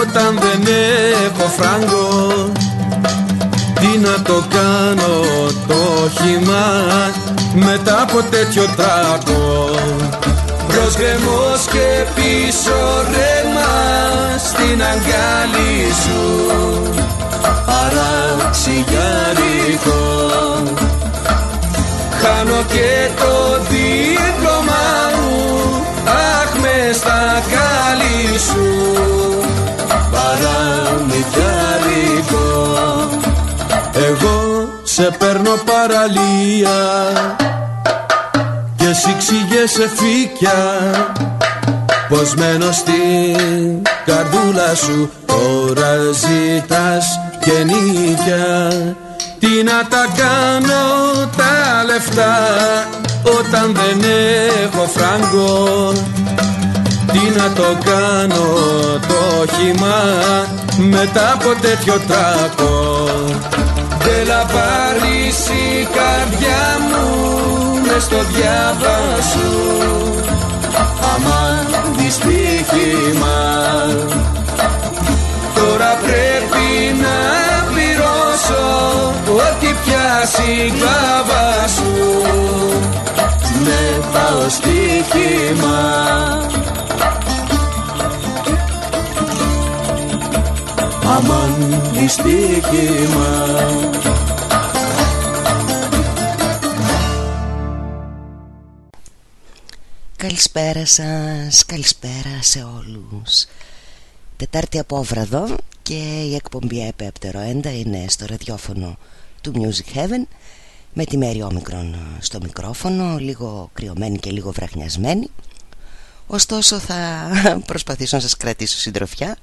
όταν δεν έχω φράγκο. Τι να το κάνω το χυμά μετά από τέτοιο τάκο Προς γκρεμός και πίσω ρέμα στην αγκάλι σου. Παραξιγιαρικό Χάνω και το δίπλωμά μου αχ μες στα κάτω σε φύκια. Πως μένω στην καρδούλα σου Τώρα ζητάς και νίκια Τι να τα κάνω τα λεφτά Όταν δεν έχω φράγκο; Τι να το κάνω το χειμά Μετά από τέτοιο τράκο Έλα πάρεις η καρδιά μου μες στο διάβα σου. Άμα δυστύχημα. Τώρα πρέπει να πληρώσω Ό,τι πιάσει η κλάβα σου με πάω στοίχημα. Αμάν δυστύχημα Καλησπέρα σας, καλησπέρα σε όλους. Τετάρτη απόβραδο και η εκπομπή ΕΠΕ είναι στο ραδιόφωνο του Music Heaven με τη Μέρη Όμικρον στο μικρόφωνο, λίγο κρυωμένη και λίγο βραχνιασμένη. Ωστόσο θα προσπαθήσω να σας κρατήσω συντροφιά.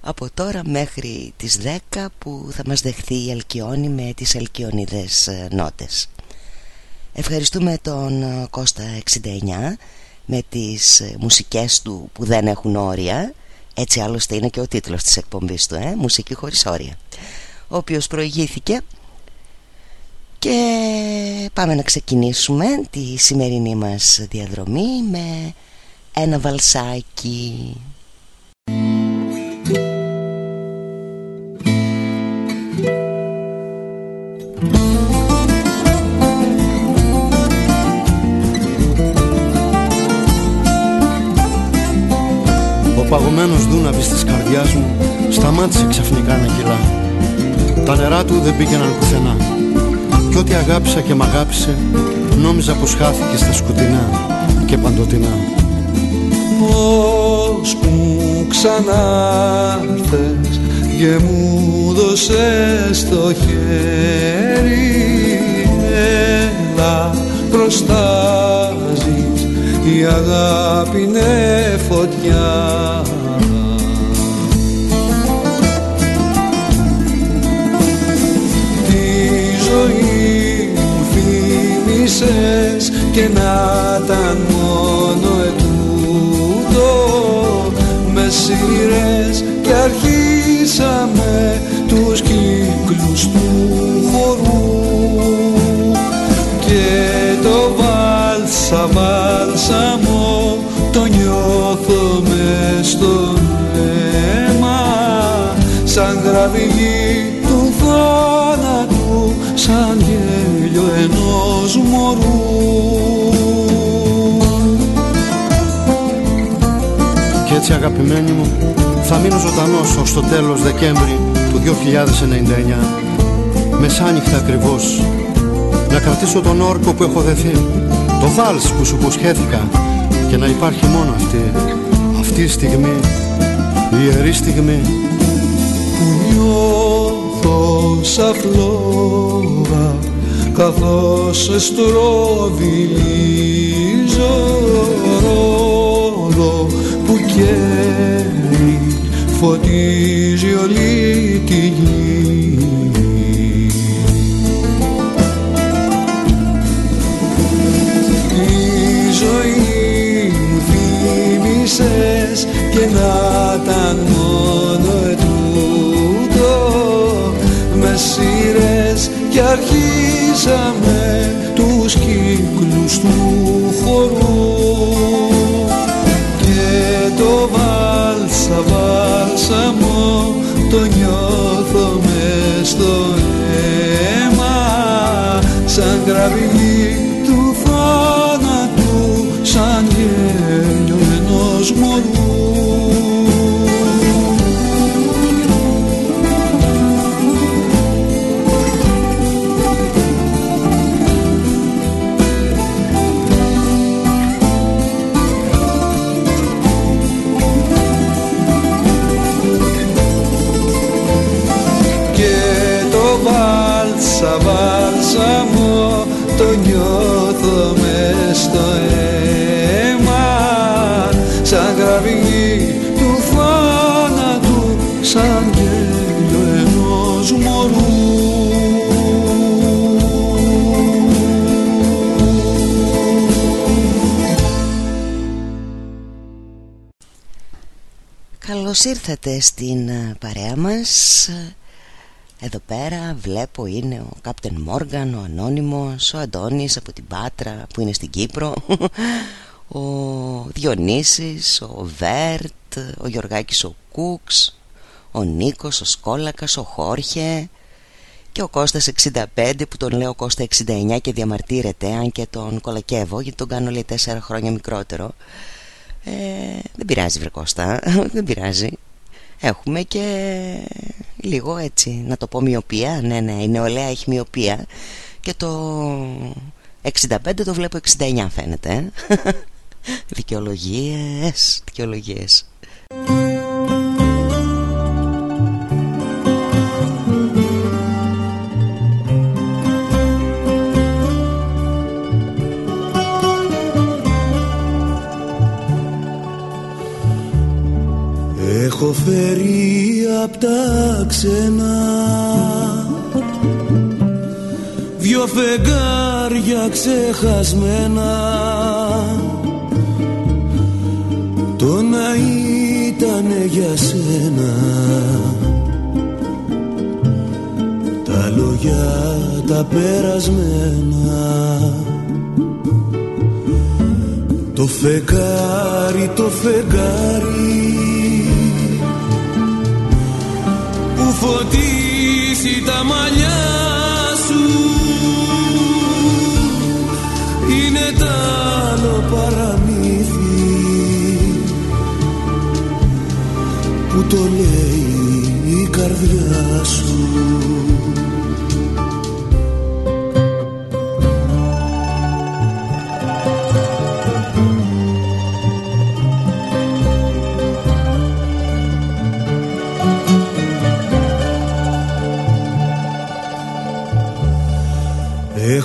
Από τώρα μέχρι τις 10 που θα μας δεχθεί η Αλκιόνη με τις αλκιονιδές ε, νότες. Ευχαριστούμε τον ε, Κώστα 69 με τις ε, μουσικές του που δεν έχουν όρια. Έτσι άλλωστε είναι και ο τίτλος της εκπομπής του ε; Μουσική χωρίς όρια Ο οποίος προηγήθηκε Και πάμε να ξεκινήσουμε τη σημερινή μας διαδρομή Με ένα βαλσάκι παγωμένος δούναβης της καρδιάς μου σταμάτησε ξαφνικά να κυλά. Τα νερά του δεν πήγαιναν πουθενά κι ό,τι αγάπησα και μ' αγάπησε νόμιζα πως χάθηκε στα σκοτεινά και παντοτινά. Πώς που ξανά και μου δώσες το χέρι έλα προστάζεις η αγάπη είναι φωτιά και να ήταν μόνο ετούτο. Με σειρές και αρχίσαμε τους κύκλους του χορού. Και το βάλσα βάλσαμο το νιώθω μες στο αίμα. Σαν γραβηγή του θάνατου σαν γέλιο ενός μωρού. Κι έτσι αγαπημένη μου θα μείνω ζωντανός ως το τέλος Δεκέμβρη του 2099 Μεσάνυχτα ακριβώς να κρατήσω τον όρκο που έχω δεθεί το βάλς που σου υποσχέθηκα και να υπάρχει μόνο αυτή αυτή η στιγμή η ιερή στιγμή που νιώθω σαν φλόγα καθώς στροβιλίζω ρόλο που καίει φωτίζει όλη τη γη. Η ζωή μου θύμισες και να ήταν σειρές και αρχίσαμε τους κύκλους τους Καλώς ήρθατε στην ε, παρέα μας. Εδώ πέρα βλέπω είναι ο Κάπτεν Μόργαν, ο Ανώνυμος, ο Αντώνης από την Πάτρα που είναι στην Κύπρο Ο Διονύσης, ο Βέρτ, ο Γιωργάκης ο Κούξ Ο Νίκος, ο Σκόλακας, ο Χόρχε και ο Κώστας 65 που τον λέω Κώστα 69 και διαμαρτύρεται αν και τον κολακεύω γιατί τον κάνω λέει 4 χρόνια μικρότερο ε, δεν πειράζει βρε Κώστα. Δεν πειράζει. Έχουμε και λίγο έτσι να το πω μοιοπία. Ναι ναι η νεολαία έχει μοιοπία. Και το 65 το βλέπω 69 φαίνεται. Δικαιολογίες δικαιολογίες Έχω φέρει απ' τα ξένα. Δυο φεγγάρια ξεχασμένα. Το να ήτανε για σένα. Τα λόγια τα περασμένα. Το φεγγάρι, το φεγγάρι φωτίσει τα μαλλιά σου. Είναι τ' άλλο παραμύθι που το λέει η καρδιά σου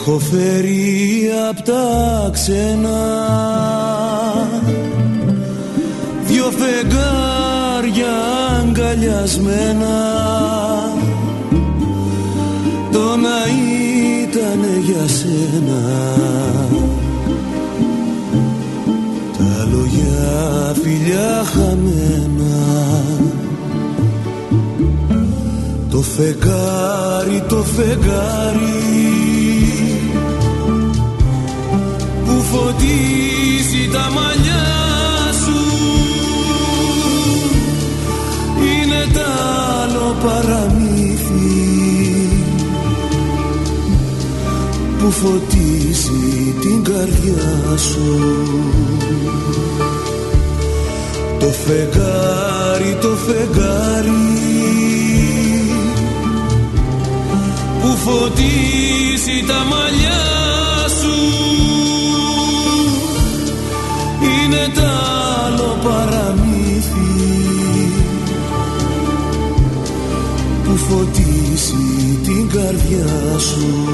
Έχω φέρει απ' τα ξένα Δυο φεγγάρια αγκαλιασμένα. Το να ήτανε για σένα. Τα λόγια φιλιά χαμένα. Το φεγγάρι, το φεγγάρι φωτίσει τα μαλλιά σου. Είναι τ' άλλο παραμύθι που φωτίζει την καρδιά σου. Το φεγγάρι, το φεγγάρι που φωτίζει τα μαλλιά είναι τ' άλλο παραμύθι που φωτίσει την καρδιά σου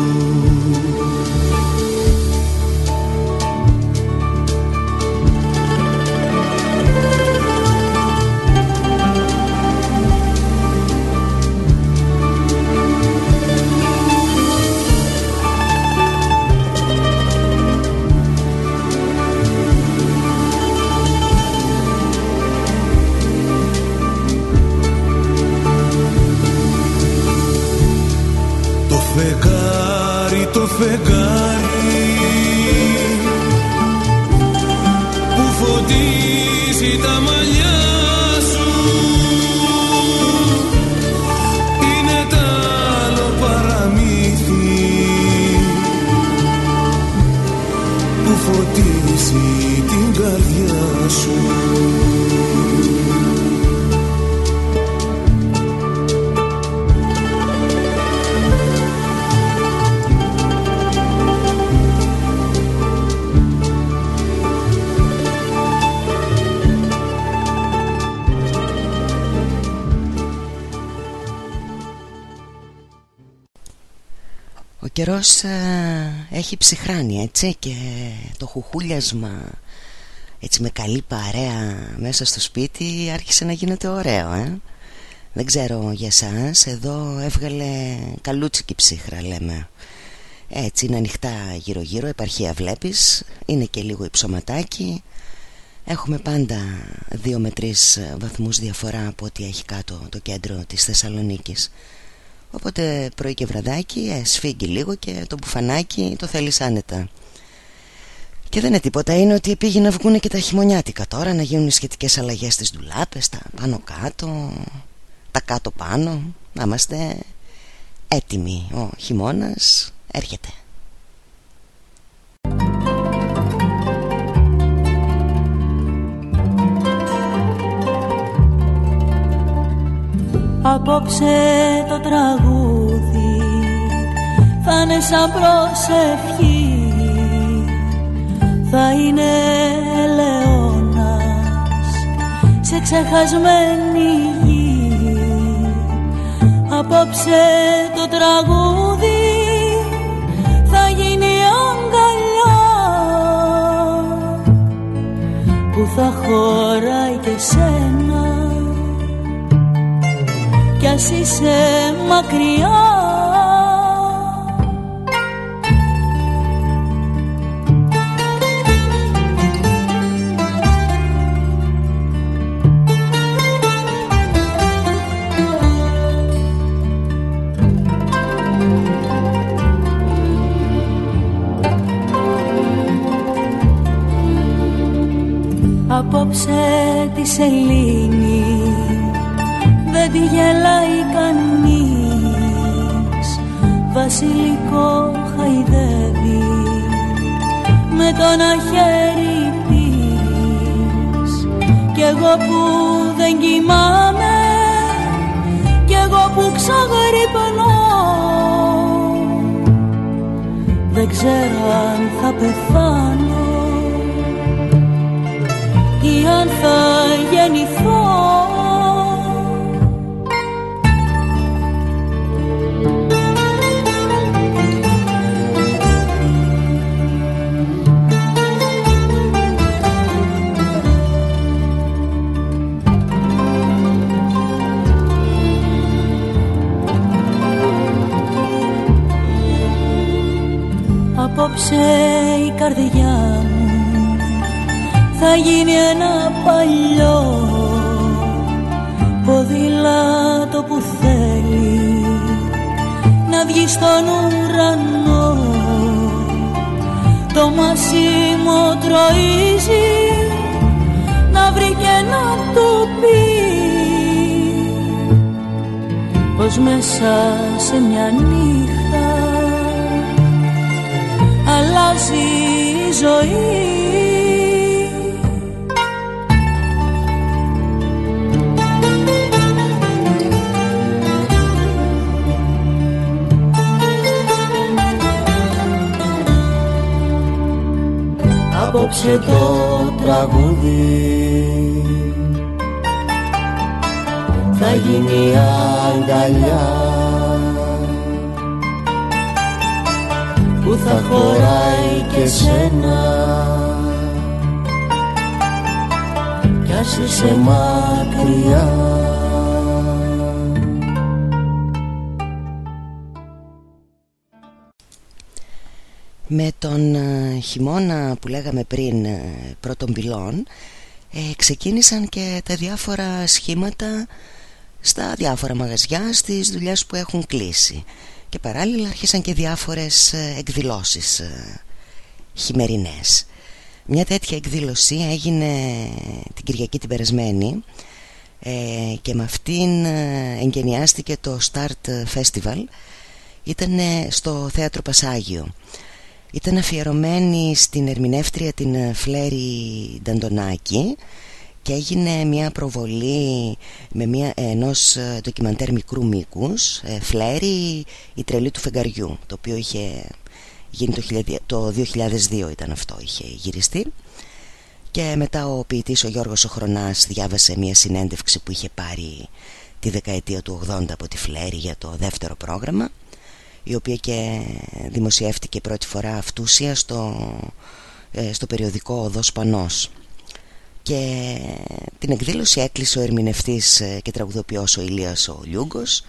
καιρός έχει ψυχράνει έτσι και το χουχούλιασμα έτσι με καλή παρέα μέσα στο σπίτι άρχισε να γίνεται ωραίο ε; Δεν ξέρω για σας εδώ έβγαλε καλούτσικη ψύχρα λέμε. Έτσι είναι ανοιχτά γύρω γύρω επαρχία βλέπεις Είναι και λίγο υψωματάκι. Έχουμε πάντα 2 με 3 βαθμούς διαφορά από ό,τι έχει κάτω το κέντρο της Θεσσαλονίκης Οπότε πρωί και βραδάκι ε, σφίγγει λίγο και το μπουφανάκι το θέλεις άνετα. Και δεν είναι τίποτα, είναι ότι πήγε να βγουν και τα χειμωνιάτικα τώρα Να γίνουν οι σχετικές αλλαγές στις ντουλάπες, τα πάνω κάτω, τα κάτω πάνω. Να είμαστε έτοιμοι. Ο χειμώνας έρχεται Απόψε το τραγούδι θα είναι σαν προσευχή. Θα είναι ελαιώνας σε ξεχασμένη γη. Απόψε το τραγούδι θα γίνει αγκαλιά που θα χωράει και σένα κι ας είσαι μακριά. Απόψε της σελήνη δεν τη γελάει κανείς. Βασιλικό χαϊδεύει με το να χέρι πεις Κι εγώ που δεν κοιμάμαι Κι εγώ που ξαγρυπνώ Δεν ξέρω αν θα πεθάνω ή αν θα γεννηθώ Απόψε η καρδιά μου. Θα γίνει ένα παλιό ποδήλατο που θέλει να βγει στον ουρανό. Το μασίμο τροίζει να βρει και να το πει πως μέσα σε μια νύχτα αλλάζει η ζωή. Απόψε το τραγούδι. Θα γίνει αγκαλιά που θα χωράει και σένα. Κι ας είσαι μακριά. Με τον ε, χειμώνα που λέγαμε πριν ε, πρώτων πυλών ε, ξεκίνησαν και τα διάφορα σχήματα στα διάφορα μαγαζιά στις δουλειές που έχουν κλείσει και παράλληλα άρχισαν και διάφορες ε, εκδηλώσεις ε, χειμερινές. Μια τέτοια εκδήλωση έγινε την Κυριακή την περασμένη ε, και με αυτήν εγκαινιάστηκε το Start Festival. Ήταν στο Θέατρο Πασάγιο. Ήταν αφιερωμένη στην ερμηνεύτρια την Φλέρι Νταντονάκη και έγινε μια προβολή με μια, ενός ε, ντοκιμαντέρ μικρού μήκους ε, Φλέρι η τρελή του φεγγαριού το οποίο είχε γίνει το 2002 ήταν αυτό είχε γυριστεί. Και μετά ο ποιητής ο Γιώργος Οχρονάς διάβασε μια συνέντευξη που είχε πάρει τη δεκαετία του 80 από τη Φλέρι για το δεύτερο πρόγραμμα η οποία και δημοσιεύτηκε πρώτη φορά αυτούσια στο, ε, στο περιοδικό Οδός Πανός και την εκδήλωση έκλεισε ο ερμηνευτής ε, και τραγουδοποιός ο Ηλίας ο Λιούγκος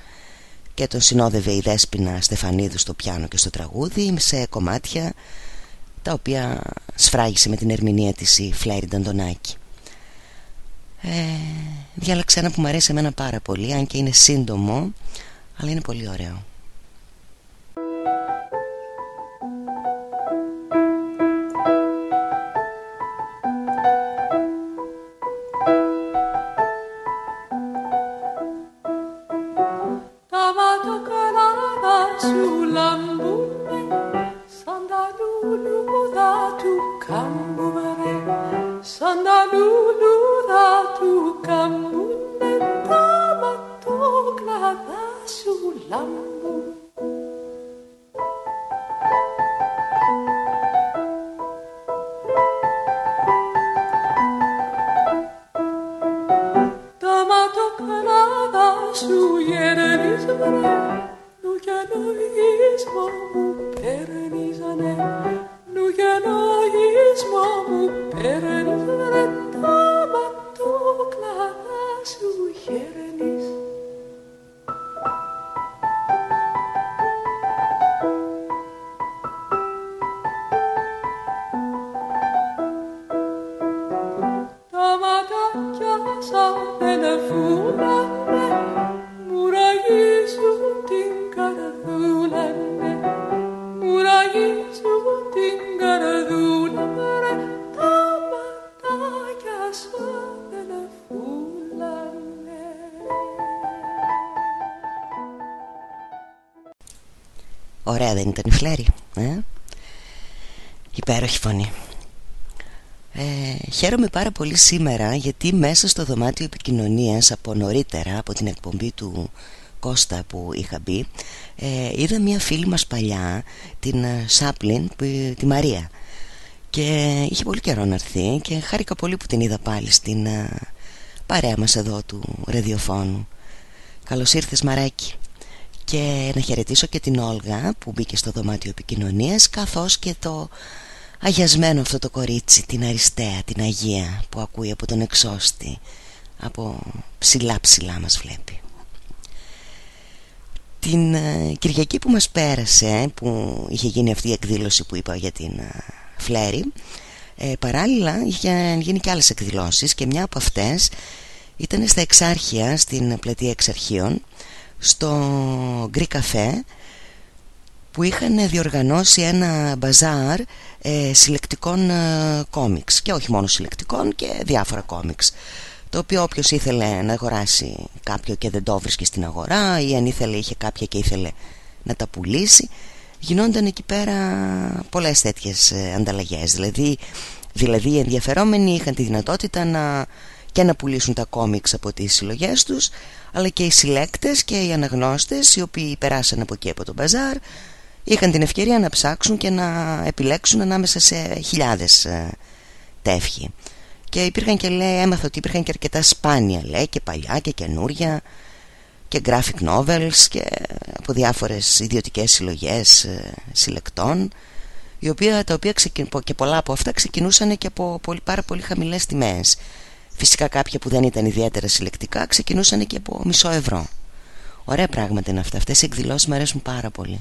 και τον συνόδευε η Δέσποινα Στεφανίδου στο πιάνο και στο τραγούδι σε κομμάτια τα οποία σφράγισε με την ερμηνεία της η Φλέρι Νταντονάκη. Ε, διάλεξα ένα που μου αρέσει εμένα πάρα πολύ αν και είναι σύντομο αλλά είναι πολύ ωραίο sull'ambume sandalulu datu datu tamato glada sull'ambume Tamato glada Νουγιαναγισμό μου παίρνεις ανέ Νουγιαναγισμό ανέ Τα σου Τα σαν ένα Ωραία δεν ήταν η Φλέρη ε; Υπέροχη φωνή. Ε, Χαίρομαι πάρα πολύ σήμερα γιατί μέσα στο δωμάτιο επικοινωνίας από νωρίτερα από την εκπομπή του Κώστα που είχα μπει ε, είδα μια φίλη μας παλιά την ε, Σάπλιν, τη Μαρία. Και είχε πολύ καιρό να έρθει και χάρηκα πολύ που την είδα πάλι στην ε, παρέα μας εδώ του ραδιοφώνου. Καλώς ήρθες Μαράκη και να χαιρετήσω και την Όλγα που μπήκε στο δωμάτιο επικοινωνίας καθώς και το αγιασμένο αυτό το κορίτσι, την Αριστεία, την Αγία που ακούει από τον εξώστη από ψηλά ψηλά μας βλέπει την ε, Κυριακή που μας πέρασε που είχε γίνει αυτή η εκδήλωση που είπα για την ε, Φλέρι ε, παράλληλα είχε γίνει και άλλες εκδηλώσεις και μια από αυτές ήταν στα Εξάρχεια στην πλατεία Εξαρχείων στο Γκρι Καφέ που είχαν διοργανώσει ένα μπαζάρ ε, συλλεκτικών ε, κόμιξ. Και όχι μόνο συλλεκτικών και διάφορα κόμιξ το οποίο όποιος ήθελε να αγοράσει κάποιο και δεν το βρίσκε στην αγορά ή αν ήθελε είχε κάποια και ήθελε να τα πουλήσει γινόνταν εκεί πέρα πολλές τέτοιες ε, ανταλλαγές. Δηλαδή, δηλαδή οι ενδιαφερόμενοι είχαν τη δυνατότητα να, και να πουλήσουν τα κόμιξ από τις συλλογές τους αλλά και οι συλλέκτες και οι αναγνώστες οι οποίοι περάσαν από εκεί από τον μπαζάρ είχαν την ευκαιρία να ψάξουν και να επιλέξουν ανάμεσα σε χιλιάδες ε, τεύχη και υπήρχαν και λέει έμαθα ότι υπήρχαν και αρκετά σπάνια λέει και παλιά και καινούρια και graphic novels και από διάφορες ιδιωτικές συλλογές ε, συλλεκτών οι οποία, τα οποία και πολλά από αυτά ξεκινούσαν και από πολύ, πάρα πολύ χαμηλές τιμές Φυσικά κάποια που δεν ήταν ιδιαίτερα συλλεκτικά ξεκινούσαν και από μισό ευρώ. Ωραία πράγματα είναι αυτά. Αυτές οι εκδηλώσεις μου αρέσουν πάρα πολύ.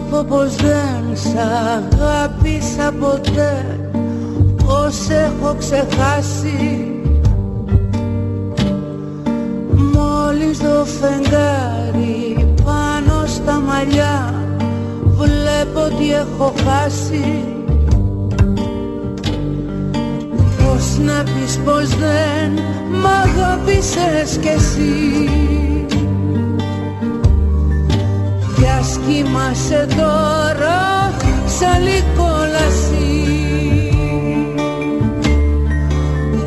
Πως δεν σ' αγάπησα ποτέ. Πως έχω ξεχάσει. Μόλις το φεγγάρι πάνω στα μαλλιά Βλέπω ότι έχω χάσει. Πώς να πεις πως δεν μ' αγάπησες κι εσύ κι ας κοιμάσαι τώρα σαν λικόλαση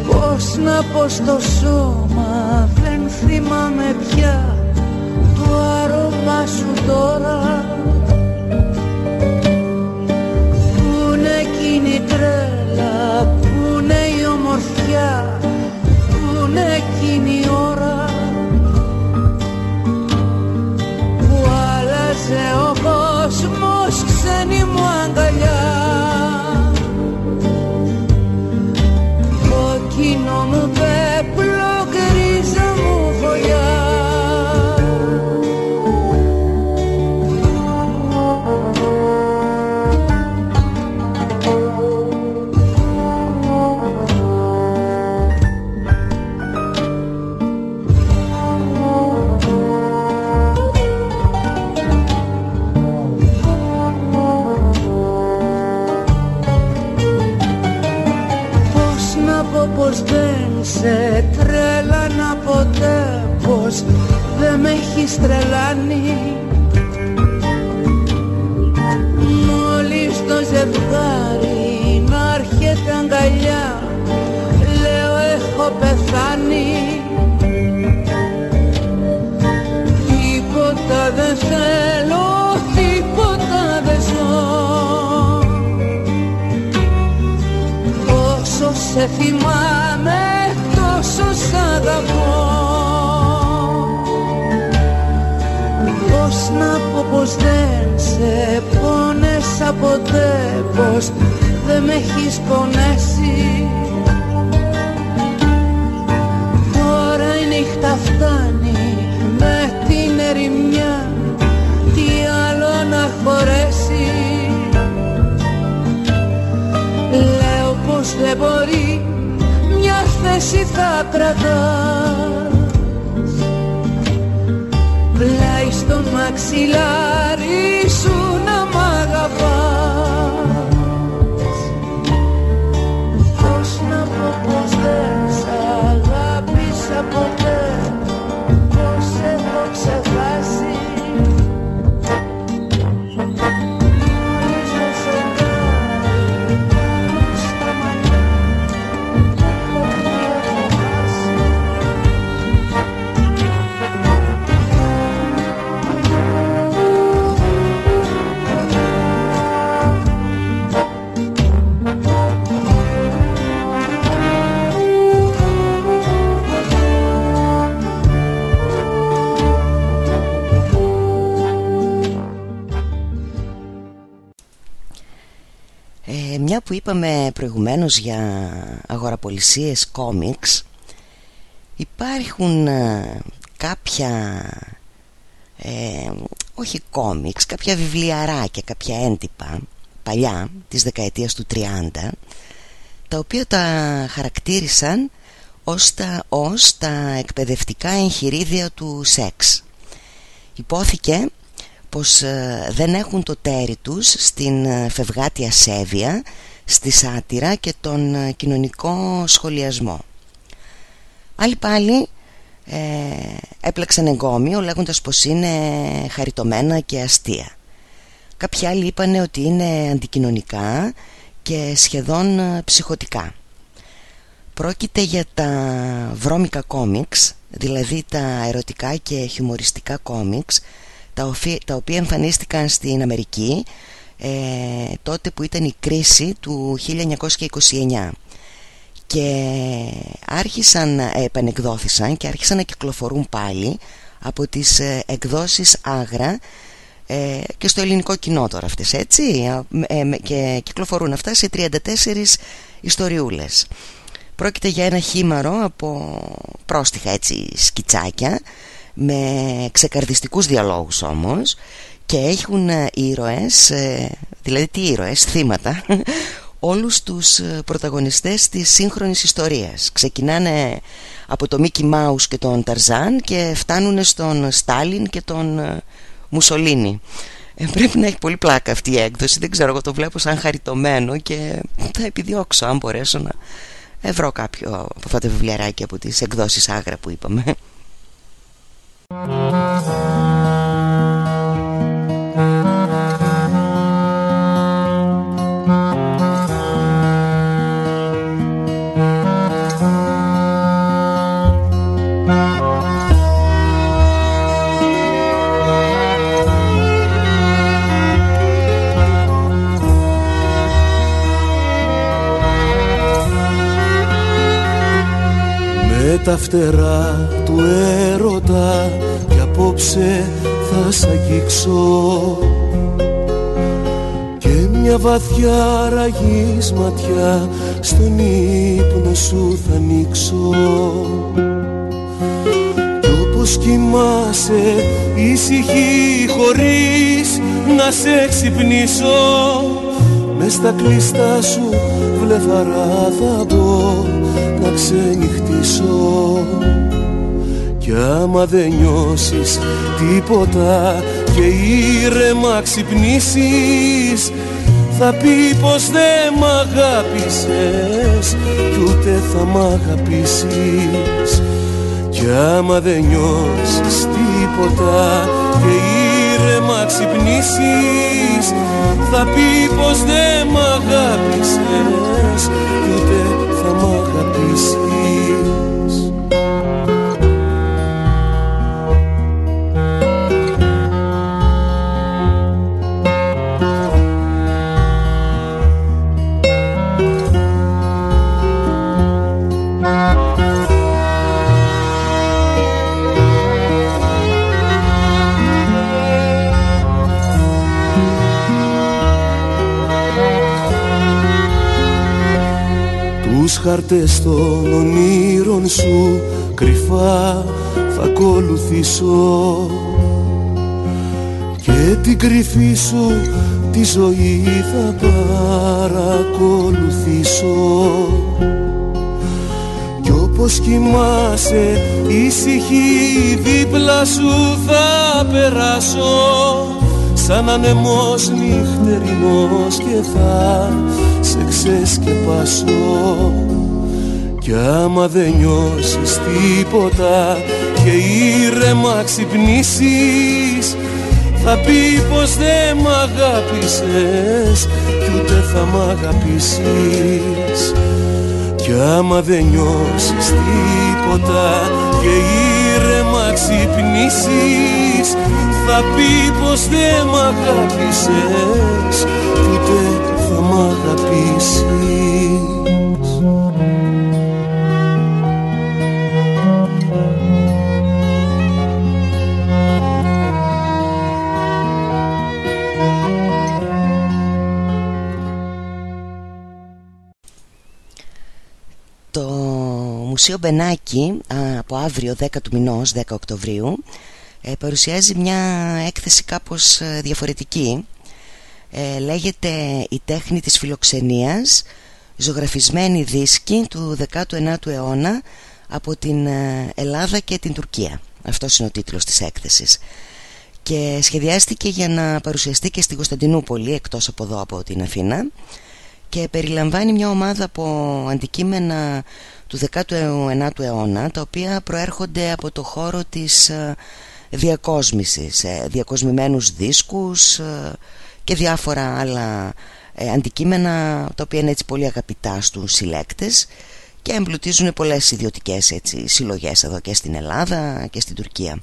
Πώς να πω στο σώμα δεν θυμάμαι πια το άρωμά σου τώρα. Πού είναι εκείνη η τρέλα, πού είναι η ομορφιά, πού είναι εκείνη η Σε ο κόσμος ξένη μου αγκαλιά δεν με έχει τρελάνει. Μόλις το ζευγάρι να έρχεται αγκαλιά λέω έχω πεθάνει Τίποτα δεν θέλω, τίποτα δεν ζω Όσο σε θυμάμαι να πω πως δεν σε πόνεσα ποτέ Πως δεν με έχεις πονέσει. Τώρα η νύχτα φτάνει με την ερημιά Τι άλλο να χωρέσει. Λέω πως δεν μπορεί μια θέση θα κρατάς Πλάι στο μαξιλάρι σου να μ' αγαπάς. Πώς να πω πως δεν μια που είπαμε προηγουμένως για αγοραπολισίες κόμιξ υπάρχουν ε, κάποια ε, όχι κόμιξ, κάποια βιβλιαράκια, κάποια έντυπα παλιά της δεκαετίας του 30 τα οποία τα χαρακτήρισαν ως τα, ως τα εκπαιδευτικά εγχειρίδια του σεξ. Υπόθηκε πως ε, δεν έχουν το τέρι τους στην ε, φευγάτια σέβεια, στη σάτυρα και τον ε, κοινωνικό σχολιασμό. Άλλοι πάλι ε, έπλεξαν εγκόμιο λέγοντας πως είναι χαριτωμένα και αστεία. Κάποιοι άλλοι είπαν ότι είναι αντικοινωνικά και σχεδόν ε, ψυχοτικά. Πρόκειται για τα βρώμικα κόμιξ, δηλαδή τα ερωτικά και χιουμοριστικά κόμιξ τα, οφι- τα οποία εμφανίστηκαν στην Αμερική ε, τότε που ήταν η κρίση του 1929 και άρχισαν, ε, επανεκδόθησαν και άρχισαν να κυκλοφορούν πάλι από τις ε, εκδόσεις Άγρα ε, και στο ελληνικό κοινό τώρα αυτές έτσι ε, ε, και κυκλοφορούν αυτά σε 34 ιστοριούλες. Πρόκειται για ένα χήμαρο από πρόστιχα έτσι σκιτσάκια με ξεκαρδιστικούς διαλόγους όμως και έχουν ε, ήρωες, ε, δηλαδή τι ήρωες, θύματα όλους τους ε, πρωταγωνιστές της σύγχρονης ιστορίας. Ξεκινάνε από το Μίκι Μάους και τον Ταρζάν και φτάνουν στον Στάλιν και τον ε, Μουσολίνη. Ε, πρέπει να έχει πολύ πλάκα αυτή η έκδοση. Δεν ξέρω εγώ το βλέπω σαν χαριτωμένο και θα επιδιώξω αν μπορέσω να βρω κάποιο από αυτά τα βιβλιαράκια από τις εκδόσεις Άγρα που είπαμε. Με τα φτερά του έρωτα και απόψε θα σ' αγγίξω. Και μια βαθιά ραγής ματιά στον ύπνο σου θα ανοίξω. Κι όπως κοιμάσαι ησυχή χωρίς να σε ξυπνήσω Μες στα κλειστά σου βλεφαρά θα μπω να ξενυχτήσω Κι άμα δεν νιώσεις τίποτα και ήρεμα ξυπνήσεις θα πει πως δεν μ' αγάπησες κι ούτε θα μ' αγαπήσεις. Κι άμα δεν νιώσεις τίποτα και ήρεμα ξυπνήσεις θα πει πως δεν μ' αγάπησες κι ούτε χάρτες των ονείρων σου κρυφά θα ακολουθήσω. Και την κρυφή σου τη ζωή θα παρακολουθήσω. Κι όπως κοιμάσαι ήσυχη δίπλα σου θα περάσω. Σαν ανεμός νυχτερινός και θα σε ξεσκεπάσω κι άμα δεν νιώσεις τίποτα και ήρεμα ξυπνήσεις θα πει πως δεν μ' αγάπησες κι ούτε θα μ' αγαπήσεις. Κι άμα δεν νιώσεις τίποτα και ήρεμα ξυπνήσεις θα πει πως δεν μ' αγάπησες κι ούτε θα μ' αγαπήσεις Μουσείο Μπενάκη από αύριο 10 του μηνός, 10 Οκτωβρίου ε, παρουσιάζει μια έκθεση κάπως ε, διαφορετική. Ε, λέγεται «Η τέχνη της φιλοξενίας ζωγραφισμένη δίσκη του 19ου αιώνα από την Ελλάδα και την Τουρκία. Αυτός είναι ο τίτλος της έκθεσης. Και σχεδιάστηκε για να παρουσιαστεί και στην Κωνσταντινούπολη εκτός από εδώ από την Αθήνα και περιλαμβάνει μια ομάδα από αντικείμενα του 19ου αιώνα τα οποία προέρχονται από το χώρο της ε, διακόσμησης ε, διακοσμημένους δίσκους ε, και διάφορα άλλα αντικείμενα τα οποία είναι έτσι πολύ αγαπητά στους συλλέκτες και εμπλουτίζουν πολλές ιδιωτικές έτσι, συλλογές εδώ και στην Ελλάδα και στην Τουρκία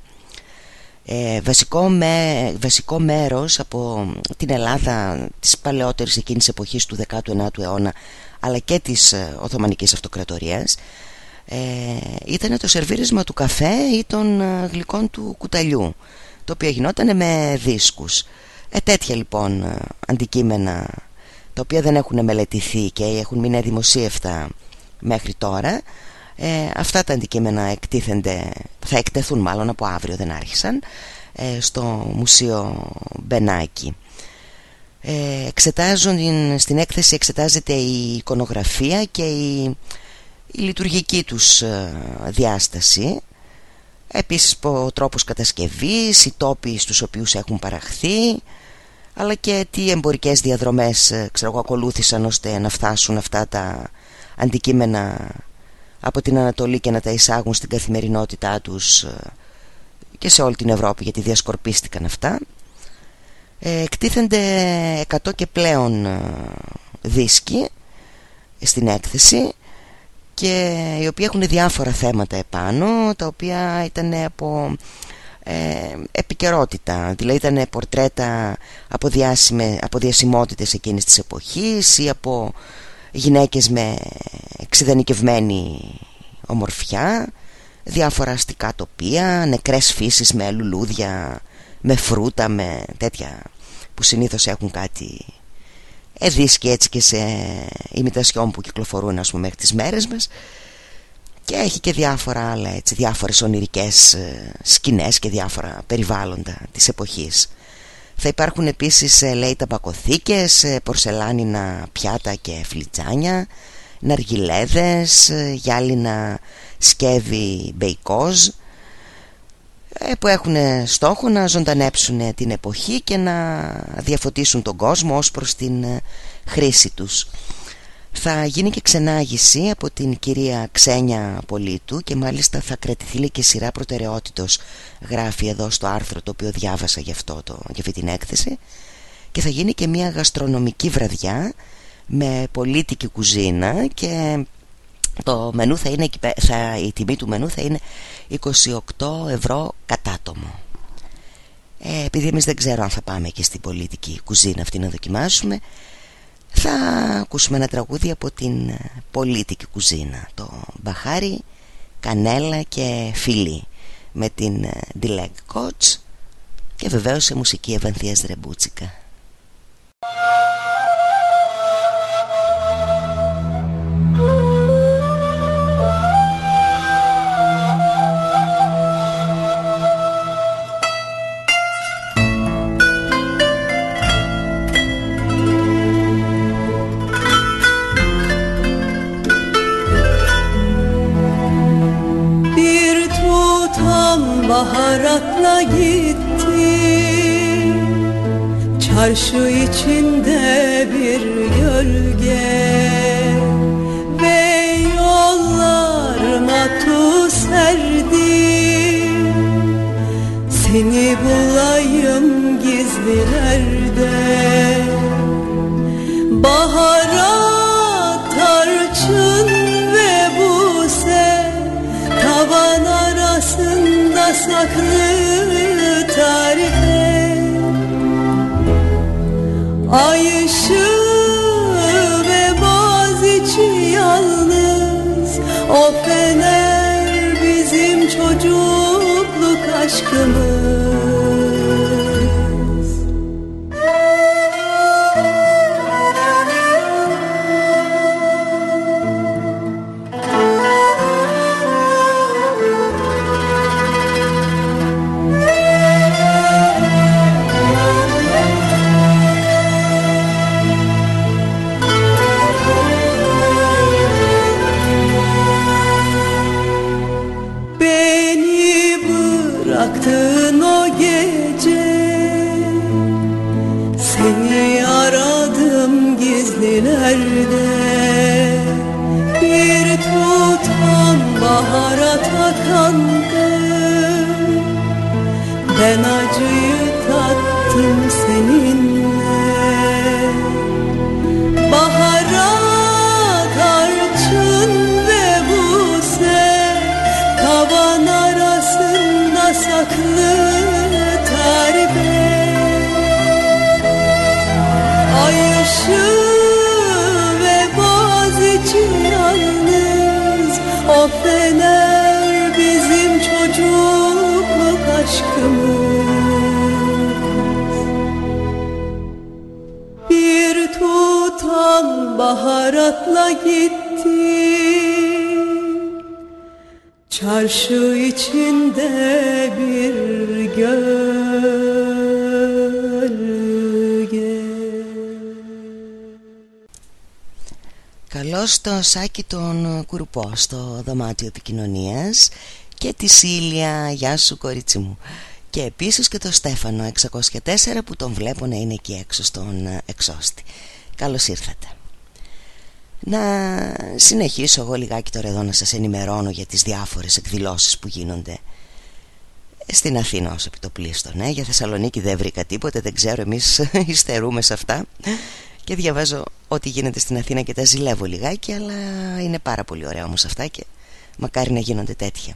ε, βασικό, με, βασικό μέρος από την Ελλάδα της παλαιότερης εκείνης εποχής του 19ου αιώνα αλλά και της ε, Οθωμανικής Αυτοκρατορίας ε, ήταν το σερβίρισμα του καφέ ή των ε, γλυκών του κουταλιού το οποίο γινόταν με δίσκους. Ε, τέτοια λοιπόν ε, αντικείμενα τα οποία δεν έχουν μελετηθεί και έχουν μείνει δημοσίευτα μέχρι τώρα ε, αυτά τα αντικείμενα εκτίθενται, θα εκτεθούν μάλλον από αύριο δεν άρχισαν ε, στο Μουσείο Μπενάκη. Ε, εξετάζουν, στην έκθεση εξετάζεται η εικονογραφία και η, η λειτουργική τους ε, διάσταση. Επίσης ο τρόπος κατασκευής, οι τόποι στους οποίους έχουν παραχθεί αλλά και τι εμπορικές διαδρομές ε, ξέρω, ακολούθησαν ώστε να φτάσουν αυτά τα αντικείμενα από την Ανατολή και να τα εισάγουν στην καθημερινότητά τους ε, και σε όλη την Ευρώπη γιατί διασκορπίστηκαν αυτά. Ε, εκτίθενται 100 και πλέον ε, δίσκοι στην έκθεση και οι οποίοι έχουν διάφορα θέματα επάνω τα οποία ήταν από ε, επικαιρότητα. Δηλαδή ήταν πορτρέτα από, διάσημε, από διασημότητες εκείνης της εποχής ή από γυναίκες με εξειδανικευμένη ομορφιά διάφορα αστικά τοπία νεκρές φύσεις με λουλούδια με φρούτα, με τέτοια που συνήθως έχουν κάτι εδίσκει έτσι και σε ημιτασιών που κυκλοφορούν ας πούμε μέχρι τις μέρες μας και έχει και διάφορα άλλα έτσι, διάφορες ονειρικές ε, σκηνές και διάφορα περιβάλλοντα της εποχής. Θα υπάρχουν επίσης ε, λέει ταμπακοθήκες, ε, πορσελάνινα πιάτα και φλιτζάνια, ναργιλέδες, γυάλινα σκεύη μπεϊκόζ ε, που έχουν στόχο να ζωντανέψουν την εποχή και να διαφωτίσουν τον κόσμο ως προς την ε, χρήση τους. Θα γίνει και ξενάγηση από την κυρία Ξένια Πολίτου και μάλιστα θα κρατηθεί και σειρά προτεραιότητος γράφει εδώ στο άρθρο το οποίο διάβασα για, αυτό το, για αυτή την έκθεση. Και θα γίνει και μια γαστρονομική βραδιά με πολίτικη κουζίνα και το μενού θα είναι, θα, η τιμή του μενού θα είναι 28 ευρώ κατάτομο. Ε, επειδή εμείς δεν ξέρω αν θα πάμε και στην πολιτική κουζίνα αυτή να δοκιμάσουμε θα ακούσουμε ένα τραγούδι από την ε, πολίτικη κουζίνα το μπαχάρι, κανέλα και φιλί με την Dileg Coach και βεβαίως σε μουσική Ευανθίας Ρεμπούτσικα baharatla gitti Çarşı içinde bir gölge. Ve yollarıma tu serdi Seni bulayım gizlilerde Baharat saklı tarife Ay ışığı ve boğaziçi yalnız. O fener bizim çocukluk aşkımız gitti Çarşı içinde bir gölge. Καλώς το Σάκη τον Κουρουπό στο δωμάτιο επικοινωνίας. Και τη Σίλια, γεια σου κορίτσι μου. Και επίσης και το Στέφανο 604 που τον βλέπω να είναι εκεί έξω στον ε, εξώστη. Καλώς ήρθατε Να συνεχίσω εγώ λιγάκι τώρα εδώ να σας ενημερώνω για τις διάφορες εκδηλώσεις που γίνονται. Στην Αθήνα ως επιτοπλίστων ναι. Για Θεσσαλονίκη δεν βρήκα τίποτε, δεν ξέρω εμείς υστερούμε σε αυτά. Και διαβάζω ό,τι γίνεται στην Αθήνα και τα ζηλεύω λιγάκι αλλά είναι πάρα πολύ ωραία όμως αυτά και μακάρι να γίνονται τέτοια.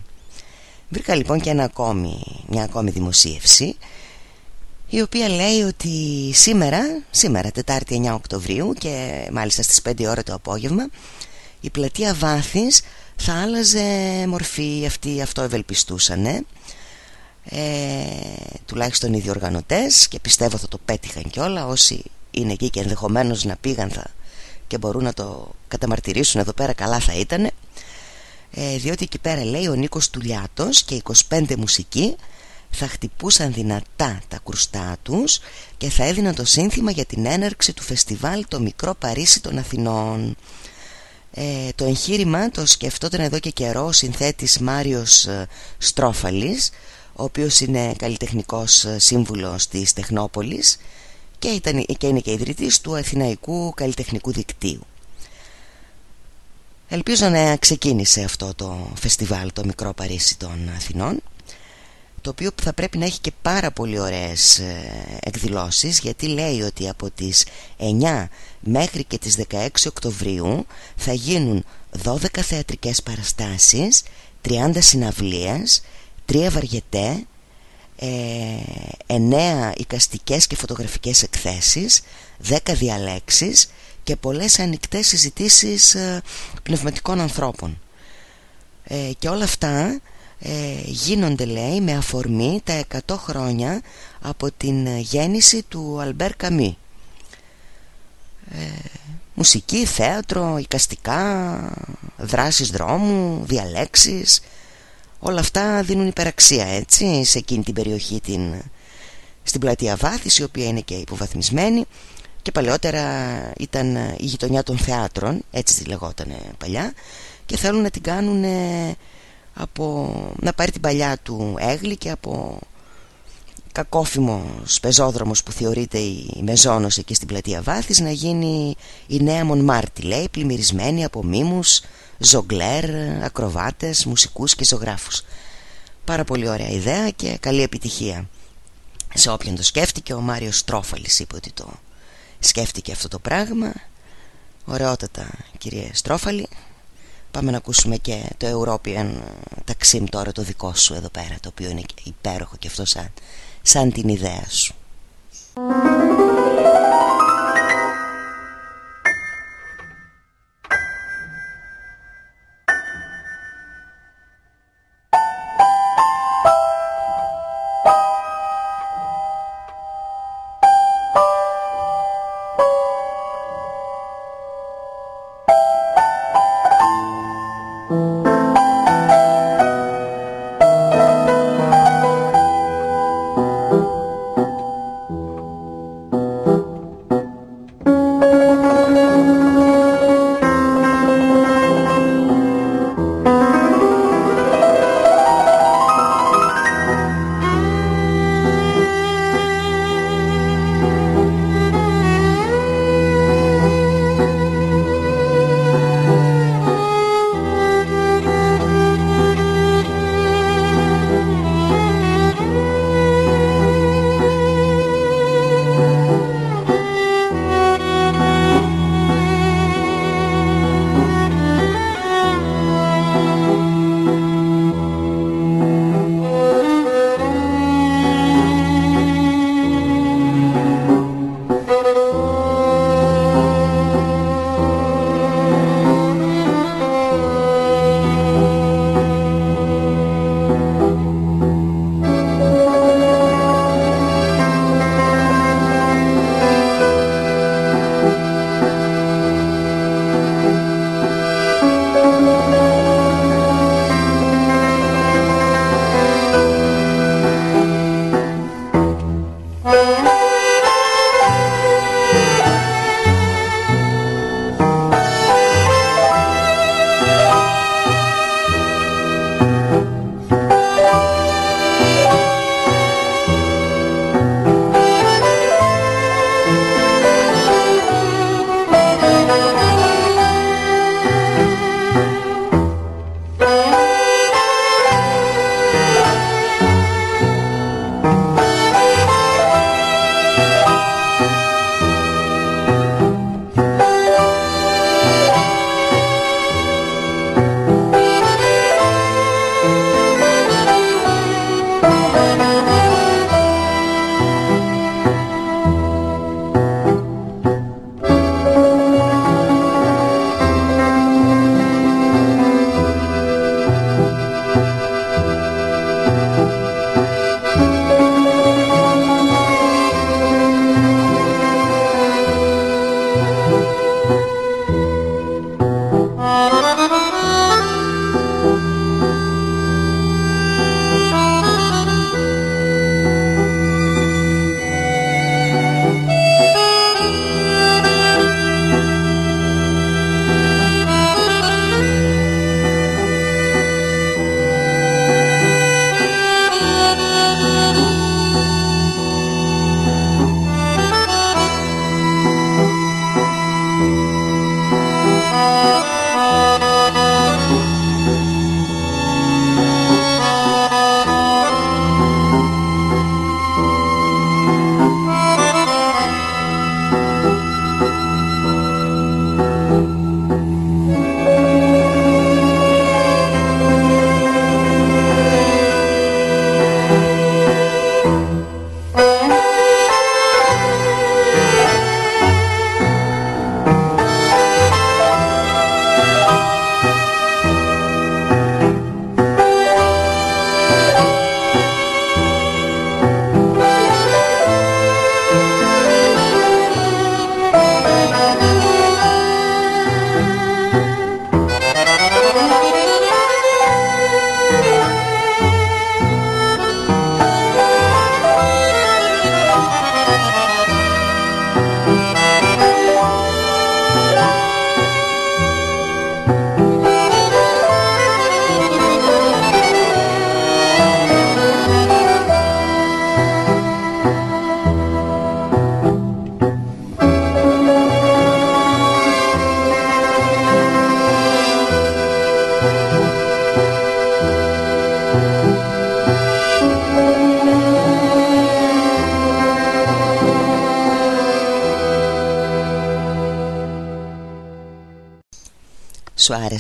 Βρήκα λοιπόν και ένα ακόμη, μια ακόμη δημοσίευση η οποία λέει ότι σήμερα, σήμερα Τετάρτη 9 Οκτωβρίου και μάλιστα στις 5 ώρα το απόγευμα η πλατεία Βάθης θα άλλαζε μορφή. Αυτή, αυτό ευελπιστούσαν ε, τουλάχιστον οι διοργανωτές και πιστεύω θα το πέτυχαν και όλα όσοι είναι εκεί και ενδεχομένως να πήγαν θα, και μπορούν να το καταμαρτυρήσουν εδώ πέρα καλά θα ήταν ε, διότι εκεί πέρα λέει ο Νίκος Τουλιάτος και 25 μουσικοί θα χτυπούσαν δυνατά τα κρουστά τους και θα έδιναν το σύνθημα για την έναρξη του φεστιβάλ το Μικρό Παρίσι των Αθηνών ε, το εγχείρημα το σκεφτόταν εδώ και καιρό ο συνθέτης Μάριος ε, Στρόφαλης ο ο οποίος είναι καλλιτεχνικός σύμβουλος της Τεχνόπολης και, ήταν, και είναι και ιδρυτής του Αθηναϊκού Καλλιτεχνικού Δικτύου. Ελπίζω να ξεκίνησε αυτό το φεστιβάλ το μικρό Παρίσι των Αθηνών το οποίο θα πρέπει να έχει και πάρα πολύ ωραίες ε, εκδηλώσεις γιατί λέει ότι από τις 9 μέχρι και τις 16 Οκτωβρίου θα γίνουν 12 θεατρικές παραστάσεις 30 συναυλίες 3 βαριετέ 9 οικαστικές και φωτογραφικές εκθέσεις 10 διαλέξεις και πολλές ανοιχτές συζητήσεις ε, πνευματικών ανθρώπων. Ε, και όλα αυτά ε, γίνονται λέει με αφορμή τα 100 χρόνια από την γέννηση του Αλμπέρ Καμί. Μουσική, θέατρο, οικαστικά, δράσεις δρόμου, διαλέξεις. Όλα αυτά δίνουν υπεραξία έτσι σε εκείνη την περιοχή την, στην πλατεία Βάθης η οποία είναι και υποβαθμισμένη. Και παλαιότερα ήταν η γειτονιά των θεάτρων έτσι τη λεγόταν παλιά και θέλουν να την κάνουν από, να πάρει την παλιά του έγλη και από κακόφημος πεζόδρομος που θεωρείται η Μεζόνος εκεί στην πλατεία Βάθης να γίνει η νέα Μονμάρτη. Λέει πλημμυρισμένη από μήμους, ζογκλέρ, ακροβάτες, μουσικούς και ζωγράφους. Πάρα πολύ ωραία ιδέα και καλή επιτυχία σε όποιον το σκέφτηκε. Ο Μάριος Στρόφαλης είπε ότι το σκέφτηκε αυτό το πράγμα. Ωραιότατα κύριε Στρόφαλη Πάμε να ακούσουμε και το European Taksim τώρα το δικό σου εδώ πέρα Το οποίο είναι υπέροχο και αυτό σαν, σαν την ιδέα σου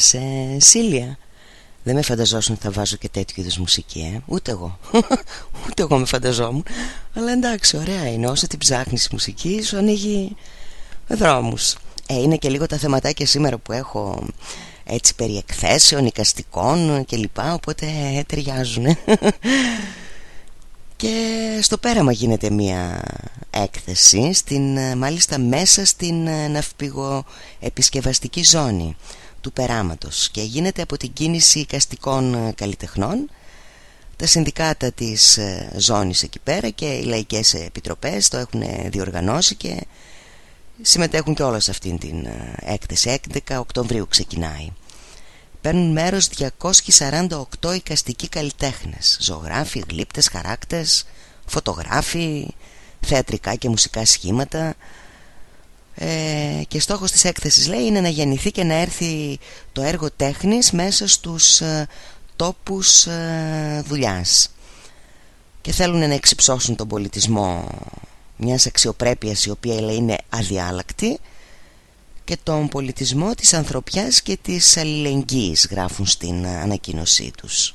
Σου άρεσε Σίλια. Δεν με φανταζόσουν ότι θα βάζω και τέτοιου είδους μουσική ε; Ούτε εγώ. Ούτε εγώ με φανταζόμουν. Αλλά εντάξει ωραία είναι. Όσο την ψάχνεις η μουσική σου ανοίγει δρόμους. Ε, Είναι και λίγο τα θεματάκια σήμερα που έχω έτσι περί εκθέσεων, οικαστικών και λοιπά οπότε ταιριάζουν. Και στο πέραμα γίνεται μια έκθεση στην, μάλιστα μέσα στην ναυπηγο επισκευαστική ζώνη του περάματος και γίνεται από την κίνηση οικαστικών καλλιτεχνών. Τα συνδικάτα της ζώνης εκεί πέρα και οι λαϊκές επιτροπές το έχουν διοργανώσει και συμμετέχουν και όλα σε αυτήν την έκθεση. 11 Οκτωβρίου ξεκινάει. Παίρνουν μέρος 248 οικαστικοί καλλιτέχνες. Ζωγράφοι, γλύπτες, χαράκτες, φωτογράφοι, θεατρικά και μουσικά σχήματα ε, και στόχος της έκθεσης λέει είναι να γεννηθεί και να έρθει το έργο τέχνης μέσα στους ε, τόπους ε, δουλειάς και θέλουν να εξυψώσουν τον πολιτισμό μιας αξιοπρέπειας η οποία λέει είναι αδιάλακτη και τον πολιτισμό της ανθρωπιάς και της αλληλεγγύης γράφουν στην ανακοίνωσή τους.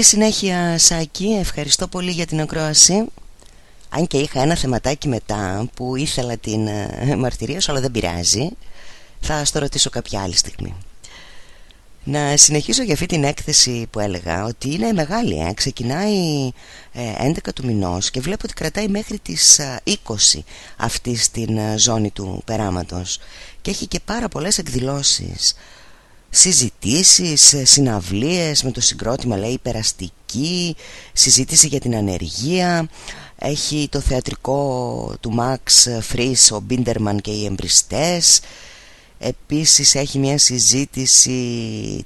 Καλή συνέχεια Σάκη, ευχαριστώ πολύ για την ακρόαση. Αν και είχα ένα θεματάκι μετά που ήθελα την ε, μαρτυρία σου αλλά δεν πειράζει. Θα στο ρωτήσω κάποια άλλη στιγμή. Να συνεχίσω για αυτή την έκθεση που έλεγα ότι είναι μεγάλη, ε. ξεκινάει ε, 11 του μηνός και βλέπω ότι κρατάει μέχρι τις 20 ε, αυτή στην ε, ζώνη του περάματος και έχει και πάρα πολλές εκδηλώσεις συζητήσεις, ε, συναυλίες με το συγκρότημα λέει υπεραστική, συζήτηση για την ανεργία. Έχει το θεατρικό του Max Fries, ο Μπίντερμαν και οι εμπριστές. Επίσης έχει μια συζήτηση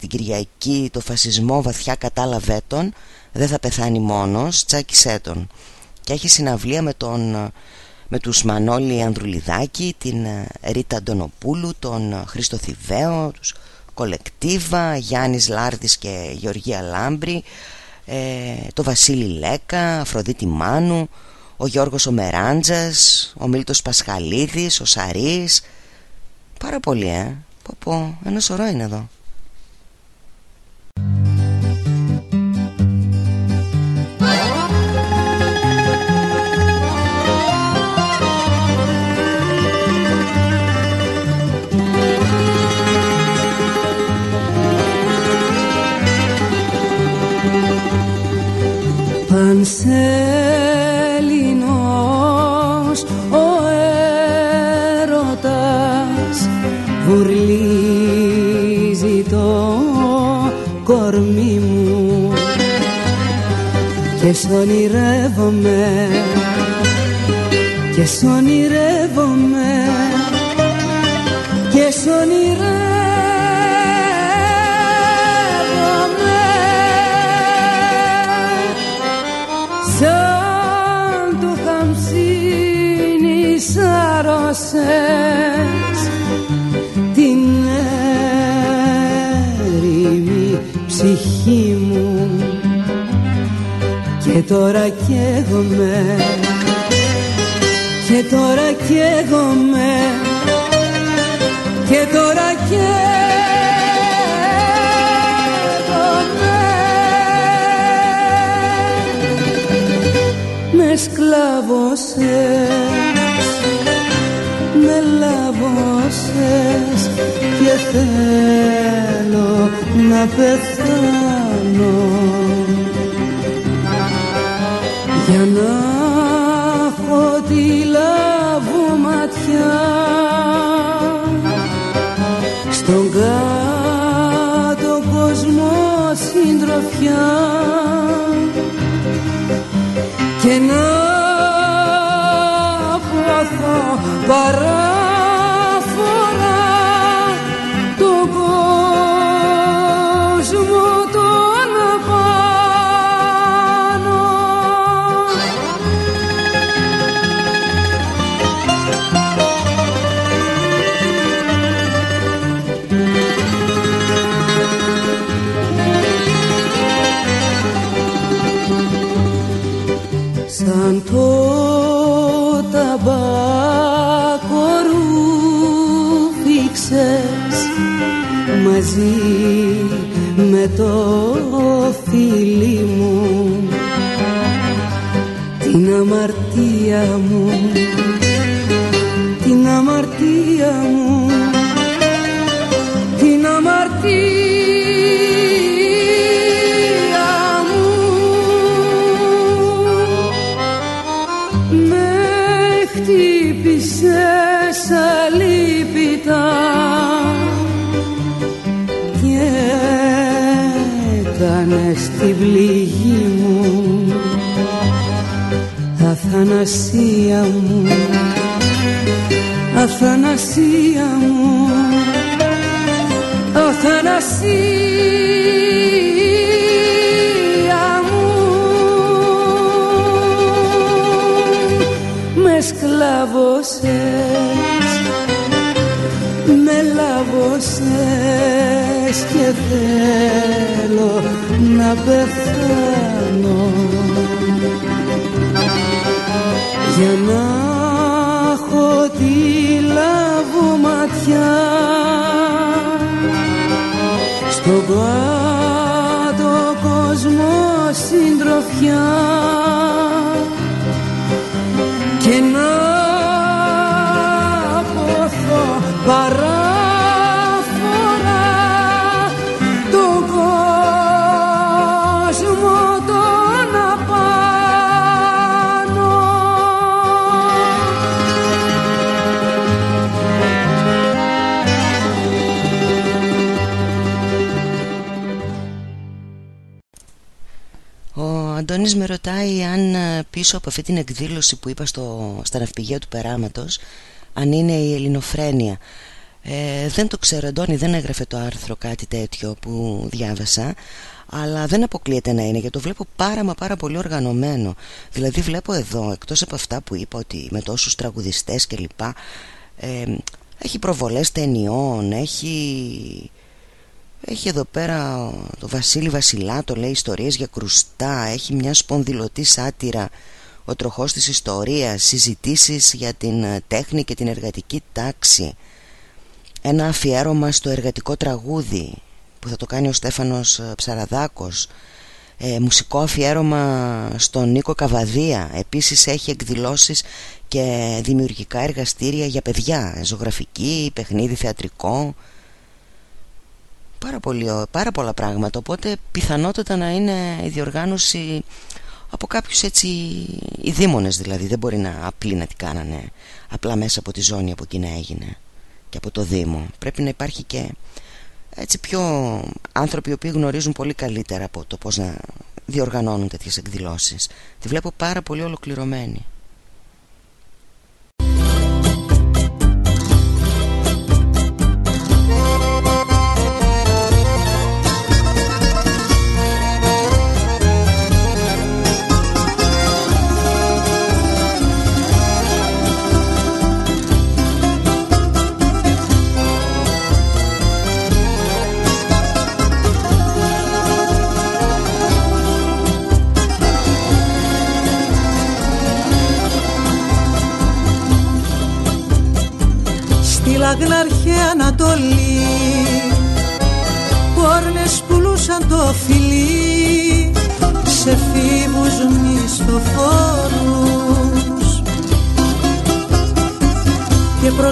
την Κυριακή το φασισμό βαθιά κατάλαβε τον δεν θα πεθάνει μόνος, τσάκισέ τον και έχει συναυλία με, τον, με τους Μανώλη Ανδρουλιδάκη την Ρίτα Αντωνοπούλου, τον Χρήστο Θηβαίο τους Κολεκτίβα, Γιάννης Λάρδης και Γεωργία Λάμπρη ε, το Βασίλη Λέκα, Αφροδίτη Μάνου ο Γιώργος ο Μεράντζας, ο Μίλτος Πασχαλίδης, ο Σαρής. Πάρα πολύ ε. Πω πω ένας σωρό είναι εδώ Πανσέλινος ο έρωτας βουρλίζει το κορμί μου. Και σ' ονειρεύομαι και σ' ονειρεύομαι και σ' ονειρεύομαι σάρωσες την έρημη ψυχή μου. Και τώρα καίγομαι και τώρα καίγομαι και τώρα καίγομαι. Με σκλάβωσες με λάβωσες και θέλω να πεθάνω. Για να έχω τη λάβου ματιά στον κάτω κόσμο συντροφιά. Και να πάθω παράφορα με το φίλι μου την αμαρτία μου την αμαρτία μου πληγή μου αθανασία μου αθανασία μου αθανασία μου. Με σκλάβωσες με λάβωσες και θέλω να πεθάνω. Για να έχω τη λάβω ματιά. Στον κάτω κόσμο κόσμο συντροφιά Αντώνης με ρωτάει αν ε, πίσω από αυτή την εκδήλωση που είπα στο, στα ναυπηγεία του Περάματος αν είναι η ελληνοφρένεια. Ε, δεν το ξέρω Αντώνη δεν έγραφε το άρθρο κάτι τέτοιο που διάβασα αλλά δεν αποκλείεται να είναι γιατί το βλέπω πάρα μα πάρα πολύ οργανωμένο. Δηλαδή βλέπω εδώ εκτός από αυτά που είπα ότι με τόσους τραγουδιστές κλπ ε, έχει προβολές ταινιών έχει έχει εδώ πέρα το Βασίλη Βασιλάτο λέει ιστορίες για κρουστά. Έχει μια σπονδυλωτή σάτυρα. Ο τροχός της ιστορίας. Συζητήσεις για την ε, τέχνη και την εργατική τάξη. Ένα αφιέρωμα στο εργατικό τραγούδι Που θα το κάνει ο Στέφανος ε, Ψαραδάκος. Ε, Μουσικό αφιέρωμα στον Νίκο Καβαδία. Επίσης έχει εκδηλώσεις και δημιουργικά εργαστήρια για παιδιά. Ζωγραφική, παιχνίδι θεατρικό πάρα, πολύ, πάρα πολλά πράγματα οπότε πιθανότατα να είναι η διοργάνωση από κάποιους έτσι οι δήμονες δηλαδή. Δεν μπορεί να απλή να την κάνανε απλά μέσα από τη ζώνη από εκεί να έγινε και από το Δήμο. Πρέπει να υπάρχει και έτσι πιο άνθρωποι οι οποίοι γνωρίζουν πολύ καλύτερα από το πως να διοργανώνουν τέτοιες εκδηλώσεις. Τη βλέπω πάρα πολύ ολοκληρωμένη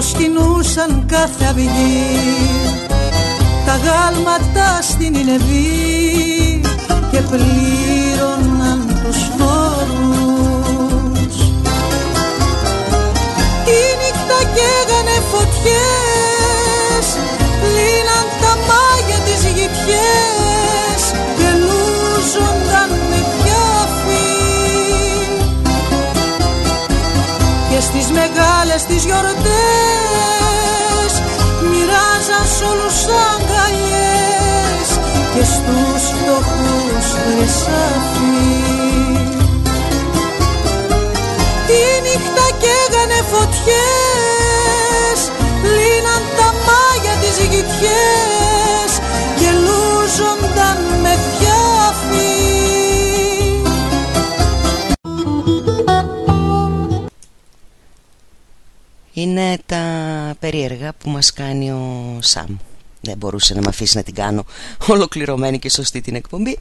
προσκυνούσαν κάθε αυγή. Τα γάλματα στην Ινεβή και πλήρωναν τους φόρους Τη νύχτα καίγανε φωτιές μεγάλες τις γιορτές. Μοιράζαν σ' όλους αγκαλιές Και στους φτωχούς χρυσάφι Τη νύχτα καίγανε φωτιές Λύναν τα μάγια τις γητιές Είναι τα περίεργα που μας κάνει ο Σαμ. Δεν μπορούσε να με αφήσει να την κάνω ολοκληρωμένη και σωστή την εκπομπή.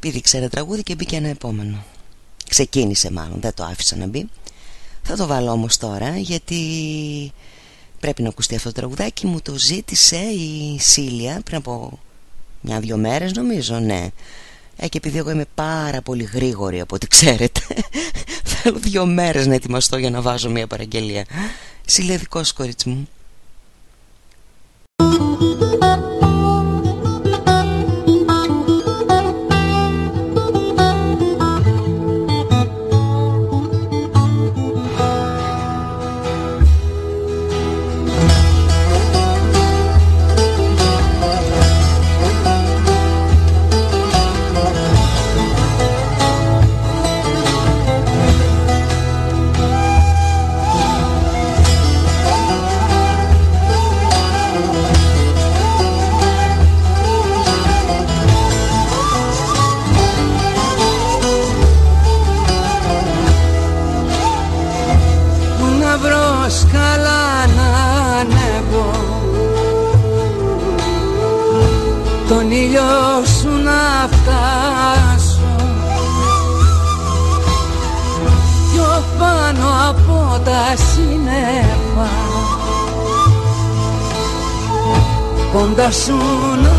Πήδηξε ένα τραγούδι και μπήκε ένα επόμενο. Ξεκίνησε μάλλον, δεν το άφησα να μπει. Θα το βάλω όμως τώρα γιατί πρέπει να ακουστεί αυτό το τραγουδάκι. Μου το ζήτησε η Σίλια πριν από μια-δυο μέρες νομίζω, ναι. Ε, και επειδή εγώ είμαι πάρα πολύ γρήγορη από ό,τι ξέρετε Θέλω δύο μέρες να ετοιμαστώ για να βάζω μια παραγγελία Σίλια δικός κορίτσι μου κοντά σου να,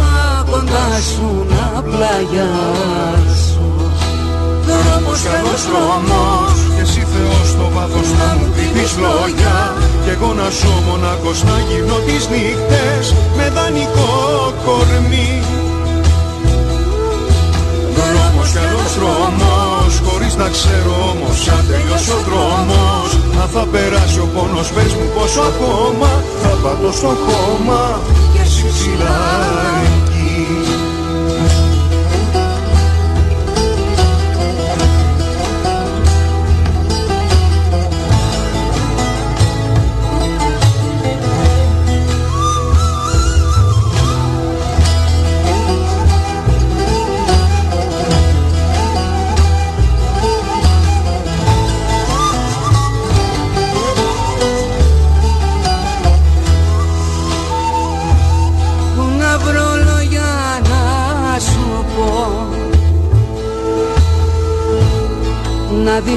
κοντά σου να πλαγιάσω. Δρόμος καλός δρόμος και εσύ Θεός στο βάθος να μου πεις λόγια. Κι εγώ να ζω μονάχος να γυρνώ τις νύχτες με δανεικό κορμί. Δρόμος κι άλλος δρόμος χωρίς να ξέρω όμως αν τελειώσει ο δρόμος αν θα περάσει ο πόνος πες μου πόσο ακόμα θα πατώ στο χώμα και εσύ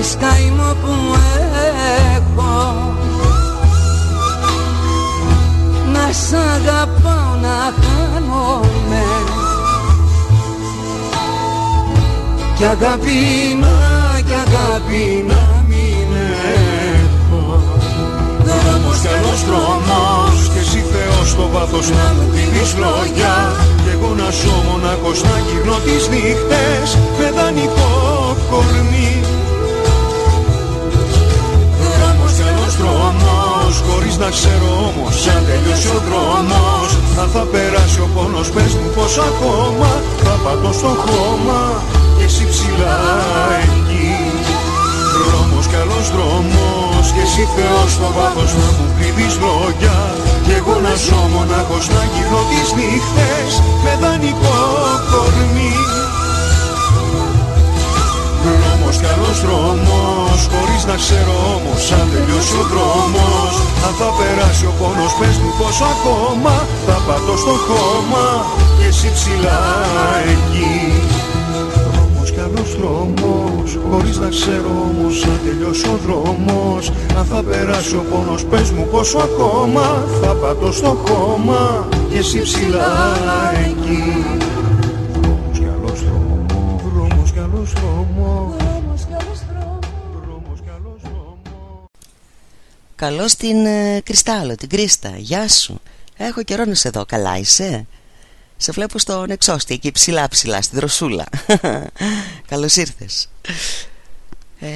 να δεις καημό που έχω. Να σ' αγαπάω να χάνομαι. Κι αγάπη να, κι αγάπη να μην έχω. Δρόμος κι άλλος δρόμος Κι εσύ Θεός στο βάθος να μου δίνεις λόγια. Κι εγώ να ζω μονάχος να γυρνώ τις νύχτες Με δανεικό κορμί δρόμος. Χωρίς να ξέρω όμως αν τελειώσει ο δρόμος Αν θα περάσει ο πόνος πες μου πως ακόμα Θα πατώ στο χώμα. Και εσύ ψηλά εκεί. Δρόμος κι άλλος δρόμος. Και εσύ Θεός στο βάθος να μου κρύβεις λόγια. Κι εγώ να ζω μονάχος να γυρνώ τις νύχτες με δανεικό κορμί Δρόμος κι άλλος δρόμος Χωρίς να ξέρω όμως αν τελειώσει ο δρόμος Αν θα περάσει ο πόνος πες μου πόσο ακόμα Θα πατώ στο χώμα. Και εσύ ψηλά εκεί. Δρόμος κι άλλος δρόμος Χωρίς να ξέρω όμως αν τελειώσει ο δρόμος Αν θα περάσει ο πόνος πες μου πόσο ακόμα Θα πατώ στο χώμα. Και εσύ ψηλά εκεί Καλώ την ε, Κρυστάλλο, την Κρίστα. Γεια σου. Έχω καιρό να σε δω. Καλά είσαι; Σε βλέπω στον εξώστη εκεί ψηλά ψηλά στην δροσούλα. Καλώς ήρθες. Ε,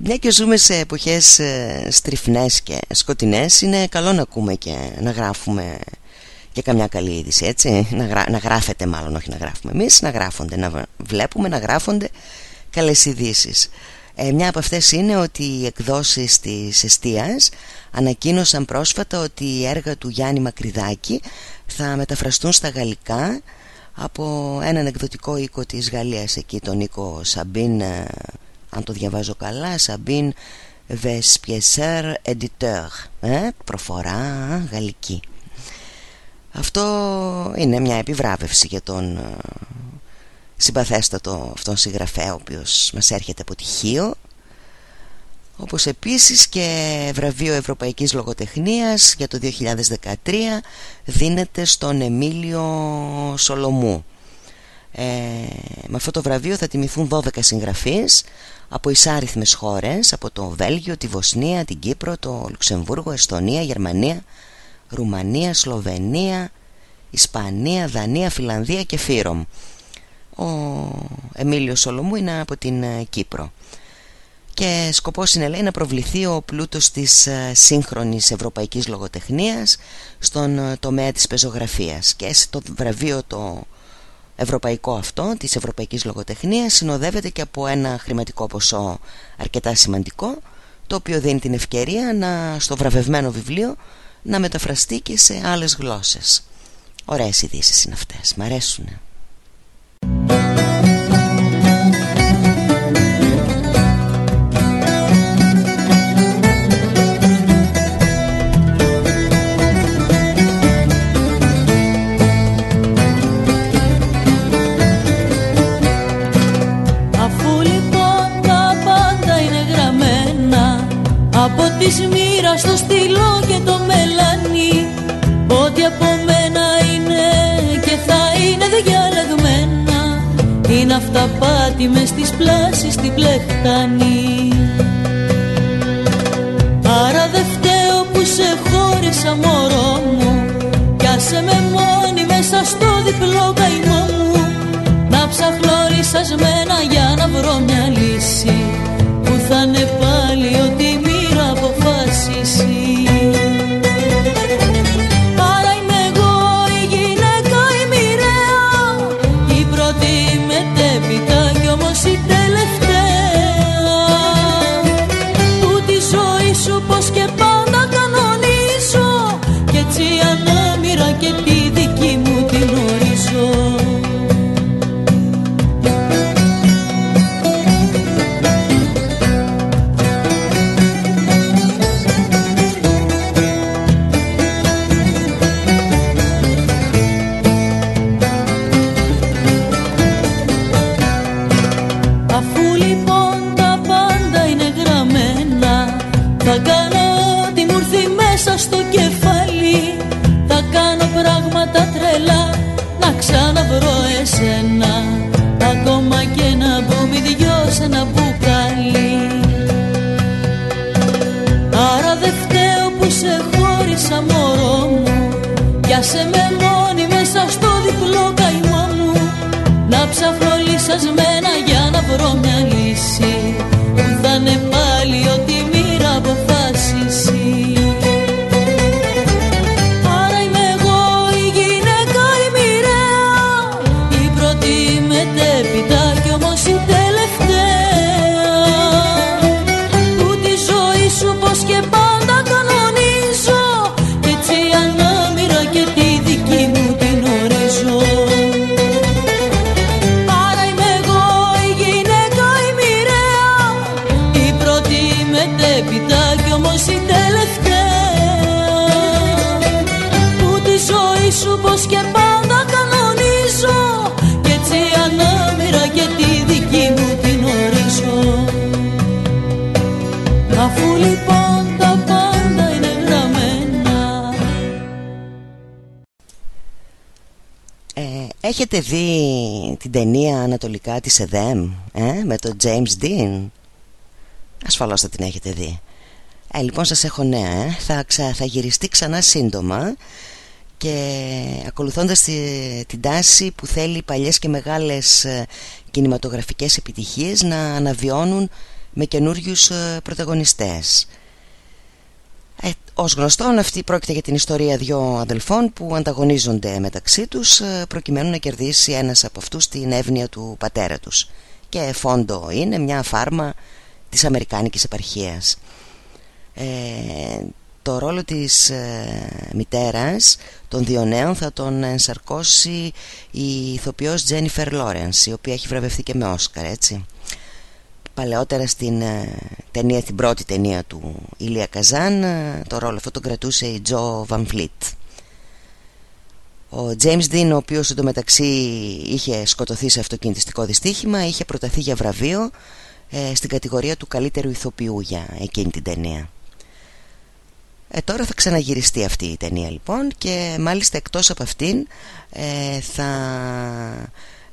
μια και ζούμε σε εποχές ε, στριφνές και σκοτεινές είναι καλό να ακούμε και να γράφουμε και καμιά καλή είδηση έτσι να, γρά, να γράφετε μάλλον όχι να γράφουμε εμείς να γράφονται, να βλέπουμε να γράφονται καλές ειδήσεις. Ε, μια από αυτές είναι ότι οι εκδόσεις της Εστίας ανακοίνωσαν πρόσφατα ότι η έργα του Γιάννη Μακριδάκη θα μεταφραστούν στα γαλλικά από έναν εκδοτικό οίκο της Γαλλίας. Εκεί τον οίκο Σαμπίν ε, αν το διαβάζω καλά Σαμπίν Vespiesser Editeur ε, προφορά γαλλική. Αυτό είναι μια επιβράβευση για τον ε, συμπαθέστατο αυτόν συγγραφέα ο οποίος μας έρχεται από τυχείο όπως επίσης και βραβείο Ευρωπαϊκής Λογοτεχνίας για το 2013 δίνεται στον Εμίλιο Σολομού. Ε, με αυτό το βραβείο θα τιμηθούν 12 συγγραφείς από εισάριθμες χώρες από το Βέλγιο, τη Βοσνία, την Κύπρο, το Λουξεμβούργο, Εστονία, Γερμανία Ρουμανία, Σλοβενία, Ισπανία, Δανία, Φιλανδία και Φύρομ ο Εμίλιος Σολομού είναι από την ε, Κύπρο. Και σκοπός είναι λέει να προβληθεί ο πλούτος της ε, σύγχρονης ευρωπαϊκής λογοτεχνίας στον ε, τομέα της πεζογραφίας. Και το βραβείο το ευρωπαϊκό αυτό της ευρωπαϊκής λογοτεχνίας συνοδεύεται και από ένα χρηματικό ποσό αρκετά σημαντικό το οποίο δίνει την ευκαιρία να, στο βραβευμένο βιβλίο να μεταφραστεί και σε άλλες γλώσσες. Ωραίες ειδήσεις είναι αυτές, μ' αρέσουνε; Από τη μοίρα Αφού λοιπόν τα πάντα είναι γραμμένα από τη σήρα του στεβαίνο. Είναι αυταπάτη μες στις πλάσεις στην πλεχτάνη Άρα δε φταίω που σε χώρισα μωρό μου Κι άσε με μόνη μέσα στο διπλό καημό μου. Να ψαχνώ ρισασμένα για να βρω μια λύση Που θα είναι πάλι ό,τι ξαναβρω εσένα. Ακόμα και να μπούμε οι δυο σε ένα μπουκάλι Άρα δε φταίω που σε χώρισα μωρό μου. Πιάσε με μόνη μέσα στο διπλό καημό μου. Να ψάχνω λυσασμένα για να βρω μια λύση Που θα είναι έχετε δει την ταινία Ανατολικά της ΕΔΕΜ ε, με τον James Dean; Ασφαλώς θα την έχετε δει ε, Λοιπόν σας έχω νέα ε. θα, ξα, θα γυριστεί ξανά σύντομα και ακολουθώντας τη, την τάση που θέλει παλιές και μεγάλες ε, κινηματογραφικές επιτυχίες να αναβιώνουν με καινούριους ε, πρωταγωνιστές ε, ως γνωστόν αυτή πρόκειται για την ιστορία δύο αδελφών που ανταγωνίζονται μεταξύ τους ε, προκειμένου να κερδίσει ένας από αυτούς την εύνοια του πατέρα τους. Και φόντο είναι μια φάρμα της Αμερικάνικης επαρχίας. Ε, το ρόλο της ε, μητέρας των δύο νέων θα τον ενσαρκώσει η ηθοποιός Τζένιφερ Λόρενς η οποία έχει βραβευτεί και με Όσκαρ έτσι παλαιότερα στην ε, ταινία, την πρώτη ταινία του Ηλία Καζάν ε, το ρόλο αυτό τον κρατούσε η Τζο Βαν Φλίτ ο James Dean ο οποίος εντωμεταξύ είχε σκοτωθεί σε αυτοκινητιστικό δυστύχημα είχε προταθεί για βραβείο ε, στην κατηγορία του καλύτερου ηθοποιού για εκείνη την ταινία. Ε, τώρα θα ξαναγυριστεί αυτή η ταινία λοιπόν και μάλιστα εκτός από αυτήν ε, θα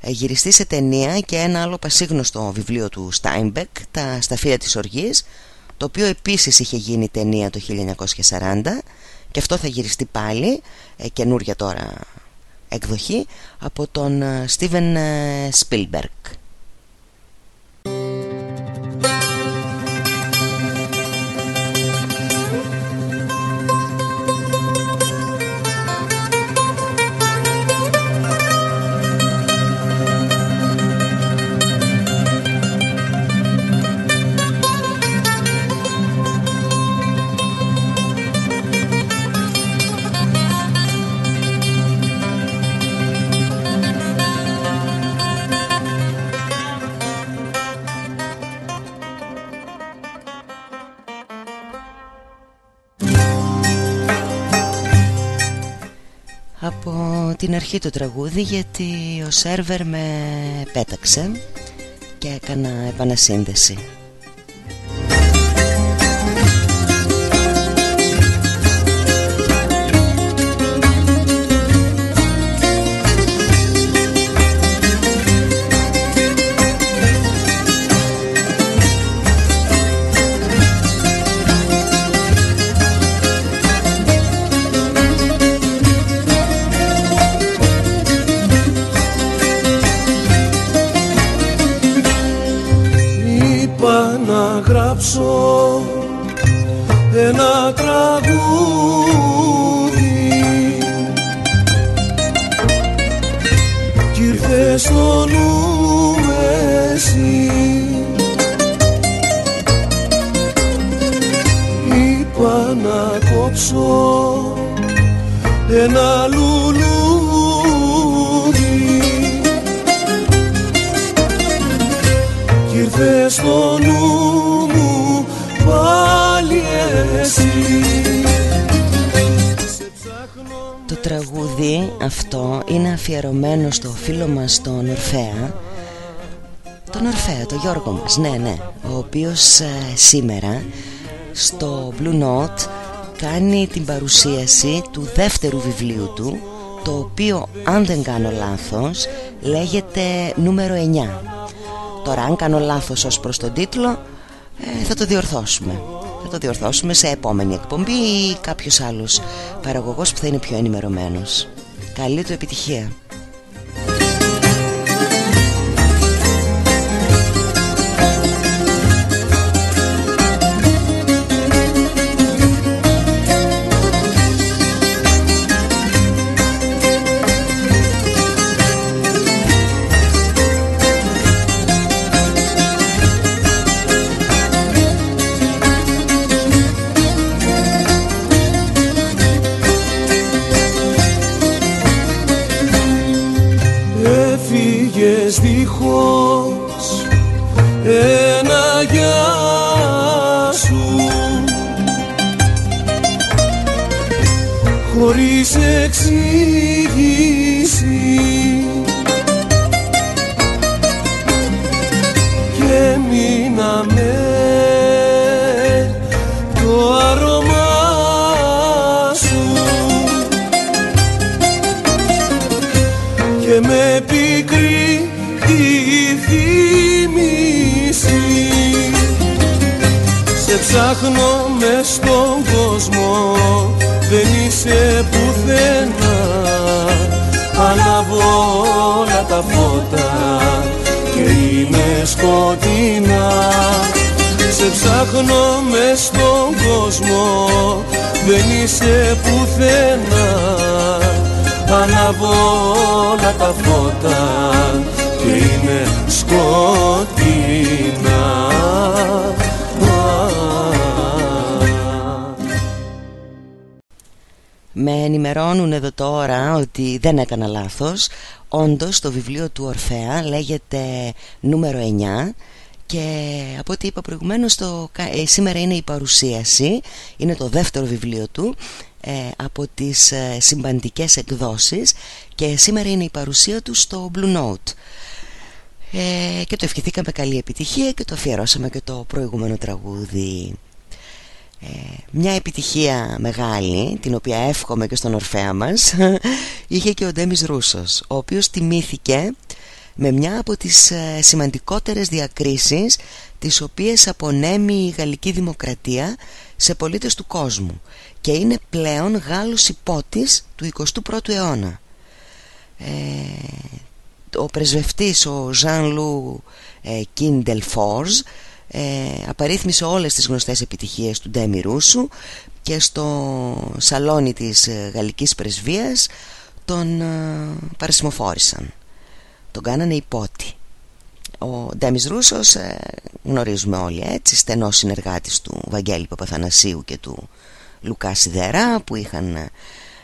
γυριστεί σε ταινία και ένα άλλο πασίγνωστο βιβλίο του Steinbeck «Τα σταφεία της οργής» το οποίο επίσης είχε γίνει ταινία το 1940 και αυτό θα γυριστεί πάλι ε, καινούρια τώρα εκδοχή από τον Steven Spielberg την αρχή το τραγούδι γιατί ο σερβερ με πέταξε και έκανα επανασύνδεση κόψω ένα τραγούδι. Κι ήρθε στο νου εσύ. Είπα να κόψω ένα λουλούδι. Κι ήρθε στο νου τραγούδι αυτό είναι αφιερωμένο στο φίλο μας τον Ορφέα Τον Ορφέα, τον Γιώργο μας, ναι ναι. Ο οποίος ε, σήμερα στο Blue Note κάνει την παρουσίαση του δεύτερου βιβλίου του Το οποίο αν δεν κάνω λάθος λέγεται νούμερο 9 Τώρα αν κάνω λάθος ως προς τον τίτλο ε, θα το διορθώσουμε θα το διορθώσουμε σε επόμενη εκπομπή ή κάποιος άλλος παραγωγός που θα είναι πιο ενημερωμένος. Καλή του επιτυχία εδώ τώρα ότι δεν έκανα λάθος. Όντως το βιβλίο του Ορφέα λέγεται νούμερο 9 και από ό,τι είπα προηγουμένως το, ε, σήμερα είναι η παρουσίαση Είναι το δεύτερο βιβλίο του ε, από τις ε, συμπαντικές εκδόσεις Και σήμερα είναι η παρουσία του στο Blue Note. Ε, Και το ευχηθήκαμε καλή επιτυχία και το αφιερώσαμε και το προηγούμενο τραγούδι. ε, μια επιτυχία μεγάλη την οποία εύχομαι και στον Ορφέα μας είχε και ο Ντέμις Ρούσος ο οποίος τιμήθηκε με μια από τις ε, σημαντικότερες διακρίσεις τις οποίες απονέμει η Γαλλική Δημοκρατία σε πολίτες του κόσμου και είναι πλέον Γάλλος υπότης του 21ου αιώνα. Ε, ο πρεσβευτής ο Ζαν Λου Κίντελφορζ ε, απαρίθμησε όλες τις γνωστές επιτυχίες του Ντέμι Ρούσου και στο σαλόνι της ε, γαλλικής πρεσβείας τον ε, παρασημοφόρησαν. Τον κάνανε υπότι ο Ντέμις Ρούσος ε, γνωρίζουμε όλοι έτσι στενός συνεργάτης του Βαγγέλη Παπαθανασίου και του Λουκά Σιδερά που είχαν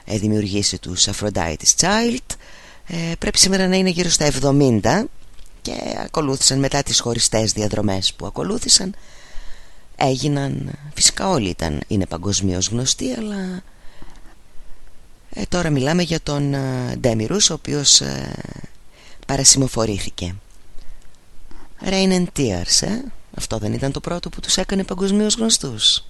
ε, δημιουργήσει τους Aphrodite's Child. Ε, πρέπει σήμερα να είναι γύρω στα 70 και ακολούθησαν μετά τις χωριστές διαδρομές που ακολούθησαν. Έγιναν φυσικά όλοι ήταν, είναι παγκοσμίως γνωστοί αλλά ε, τώρα μιλάμε για τον ε, Ντέμιρους ο οποίος ε, παρασημοφορήθηκε. Rain and Tears ε; αυτό δεν ήταν το πρώτο που τους έκανε παγκοσμίως γνωστούς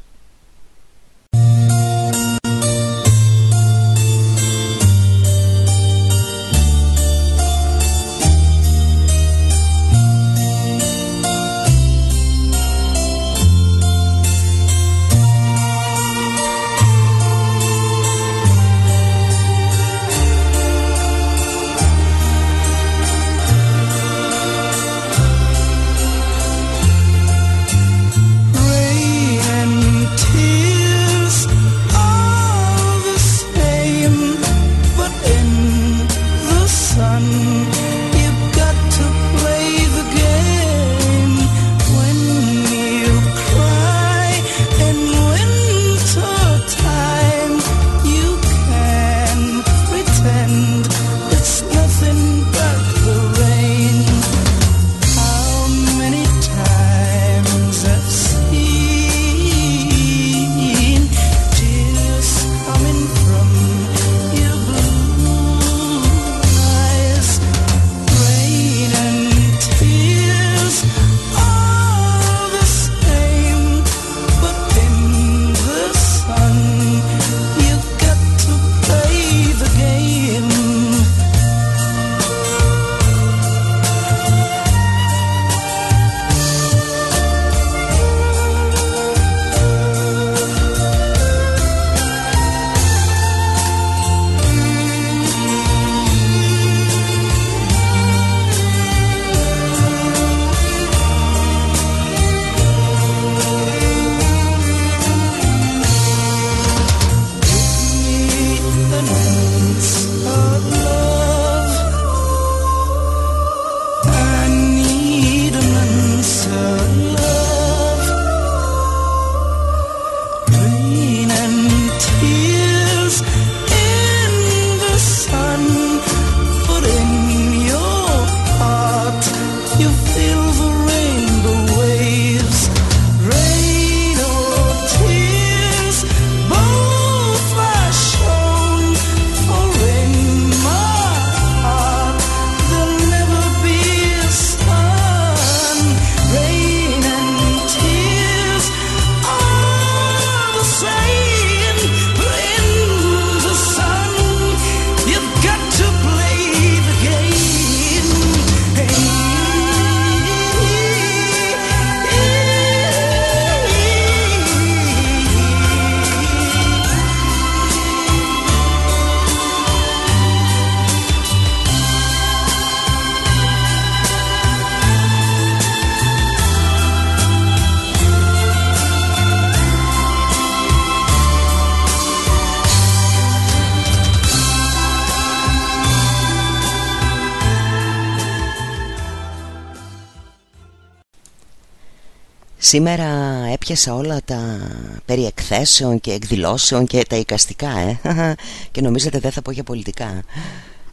Σήμερα έπιασα όλα τα περί εκθέσεων και εκδηλώσεων και τα οικαστικά ε. Και νομίζετε δεν θα πω για πολιτικά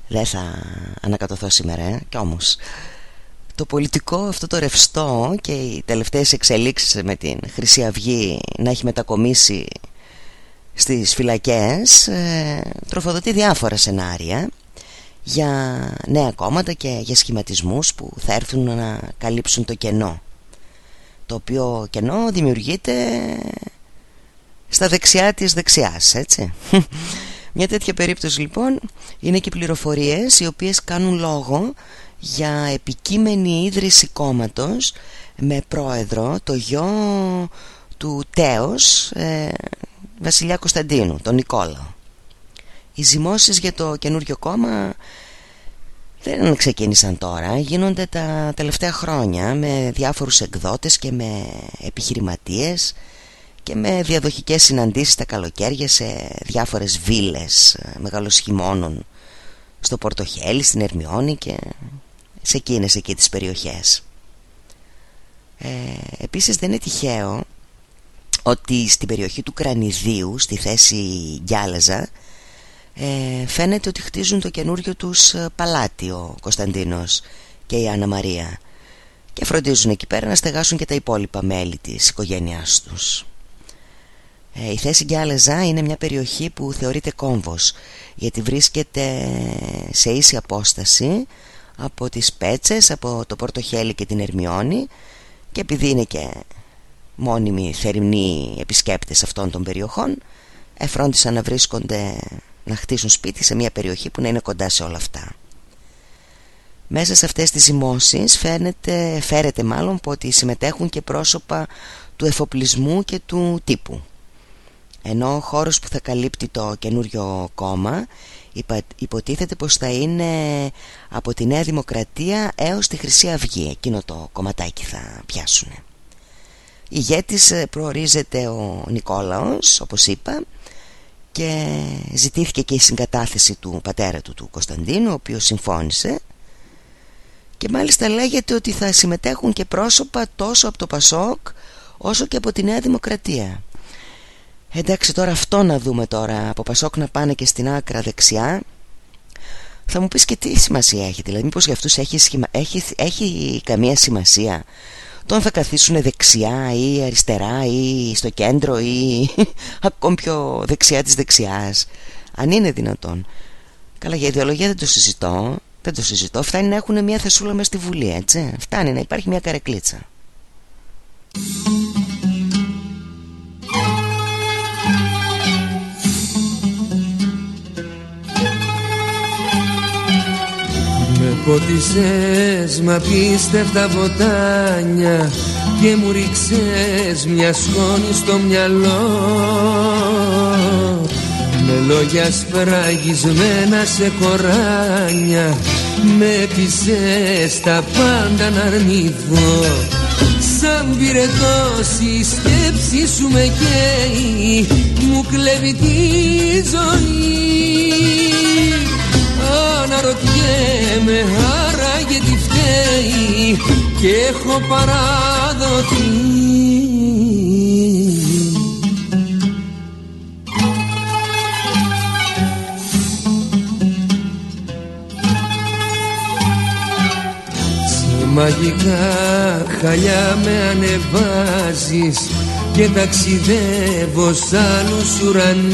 Δεν θα ανακατωθώ σήμερα ε. Κι όμως το πολιτικό αυτό το ρευστό και οι τελευταίες εξελίξεις με την Χρυσή Αυγή να έχει μετακομίσει στις φυλακές ε, τροφοδοτεί διάφορα σενάρια για νέα κόμματα και για σχηματισμούς που θα έρθουν να καλύψουν το κενό το οποίο κενό δημιουργείται στα δεξιά της δεξιάς έτσι μια τέτοια περίπτωση λοιπόν είναι και πληροφορίες οι οποίες κάνουν λόγο για επικείμενη ίδρυση κόμματος με πρόεδρο το γιο του Τέος ε, Βασιλιά Κωνσταντίνου, τον Νικόλαο. Οι ζυμώσεις για το καινούριο κόμμα δεν ξεκίνησαν τώρα, γίνονται τα τελευταία χρόνια με διάφορους εκδότες και με επιχειρηματίες και με διαδοχικές συναντήσεις τα καλοκαίρια σε διάφορες βίλες μεγαλοσχημόνων στο Πορτοχέλι, στην Ερμιόνη και σε εκείνες εκεί τις περιοχές. Ε, επίσης δεν είναι τυχαίο ότι στην περιοχή του Κρανιδίου, στη θέση Γκιάλαζα, ε, φαίνεται ότι χτίζουν το καινούριο τους ε, παλάτι ο Κωνσταντίνος και η Άννα Μαρία και φροντίζουν εκεί πέρα να στεγάσουν και τα υπόλοιπα μέλη της οικογένειάς τους. Ε, η θέση Γκιάλαζα είναι μια περιοχή που θεωρείται κόμβος γιατί βρίσκεται σε ίση απόσταση από τις Πέτσες, από το Πορτοχέλι και την Ερμιόνη και επειδή είναι και μόνιμοι θερινοί επισκέπτες αυτών των περιοχών εφρόντισαν να βρίσκονται να χτίσουν σπίτι σε μια περιοχή που να είναι κοντά σε όλα αυτά. Μέσα σε αυτές τις ζυμώσεις φαίνεται, φέρεται μάλλον ότι συμμετέχουν και πρόσωπα του εφοπλισμού και του τύπου. Ενώ ο χώρος που θα καλύπτει το καινούριο κόμμα υποτίθεται πως θα είναι από τη Νέα Δημοκρατία έως τη Χρυσή Αυγή εκείνο το κομματάκι θα πιάσουν ηγέτης ε, προορίζεται ο Νικόλαος όπως είπα και ζητήθηκε και η συγκατάθεση του πατέρα του του Κωνσταντίνου ο οποίος συμφώνησε. Και μάλιστα λέγεται ότι θα συμμετέχουν και πρόσωπα τόσο από το Πασόκ όσο και από τη Νέα Δημοκρατία. Εντάξει τώρα αυτό να δούμε τώρα. Από Πασόκ να πάνε και στην άκρα δεξιά. Θα μου πεις και τι σημασία έχει Δηλαδή μήπως για αυτούς έχει, έχει, έχει καμία σημασία Τον θα καθίσουν δεξιά ή αριστερά ή στο κέντρο ή ακόμη πιο δεξιά της δεξιάς. Αν είναι δυνατόν. Καλά για ιδεολογία δεν το συζητώ. Δεν το συζητώ. Φτάνει να έχουν μια θεσούλα μες στη Βουλή έτσι. Φτάνει να υπάρχει μια καρεκλίτσα Ποτισές μ' απίστευτα βοτάνια και μου ρίξες μια σκόνη στο μυαλό. Με λόγια σφραγισμένα σε κοράνια με πεισές τα πάντα να αρνηθώ. Σαν πυρετός η σκέψη σου με καίει μου κλέβει τη ζωή αναρωτιέμαι άραγε τι φταίει και έχω παραδοθεί Σε μαγικά χαλιά με ανεβάζεις και ταξιδεύω σ' άλλους ουρανούς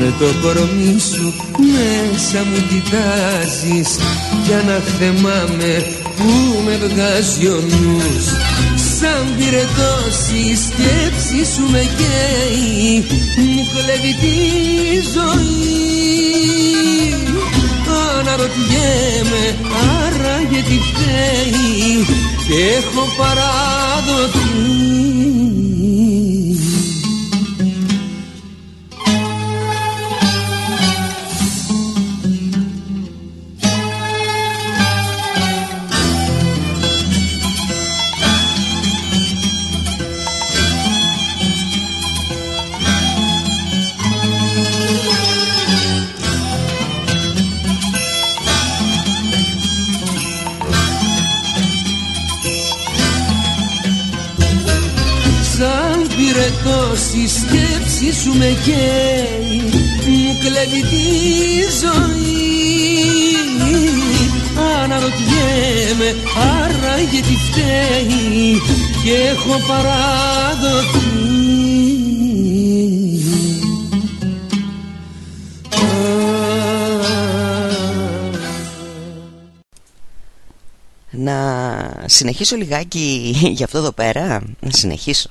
με το κορμί σου μέσα μου κοιτάζεις Για να θεμάμαι που με βγάζει ο νους; Σαν πυρετός η σκέψη σου με καίει Μου κλέβει τη ζωή. Αναρωτιέμαι άραγε τι φταίει Και έχω παράδοτη σκέψη σου με καίει Μου κλέβει τη ζωή. Αναρωτιέμαι άραγε τι φταίει Και έχω παραδοθεί Να συνεχίσω λιγάκι για αυτό εδώ πέρα Να συνεχίσω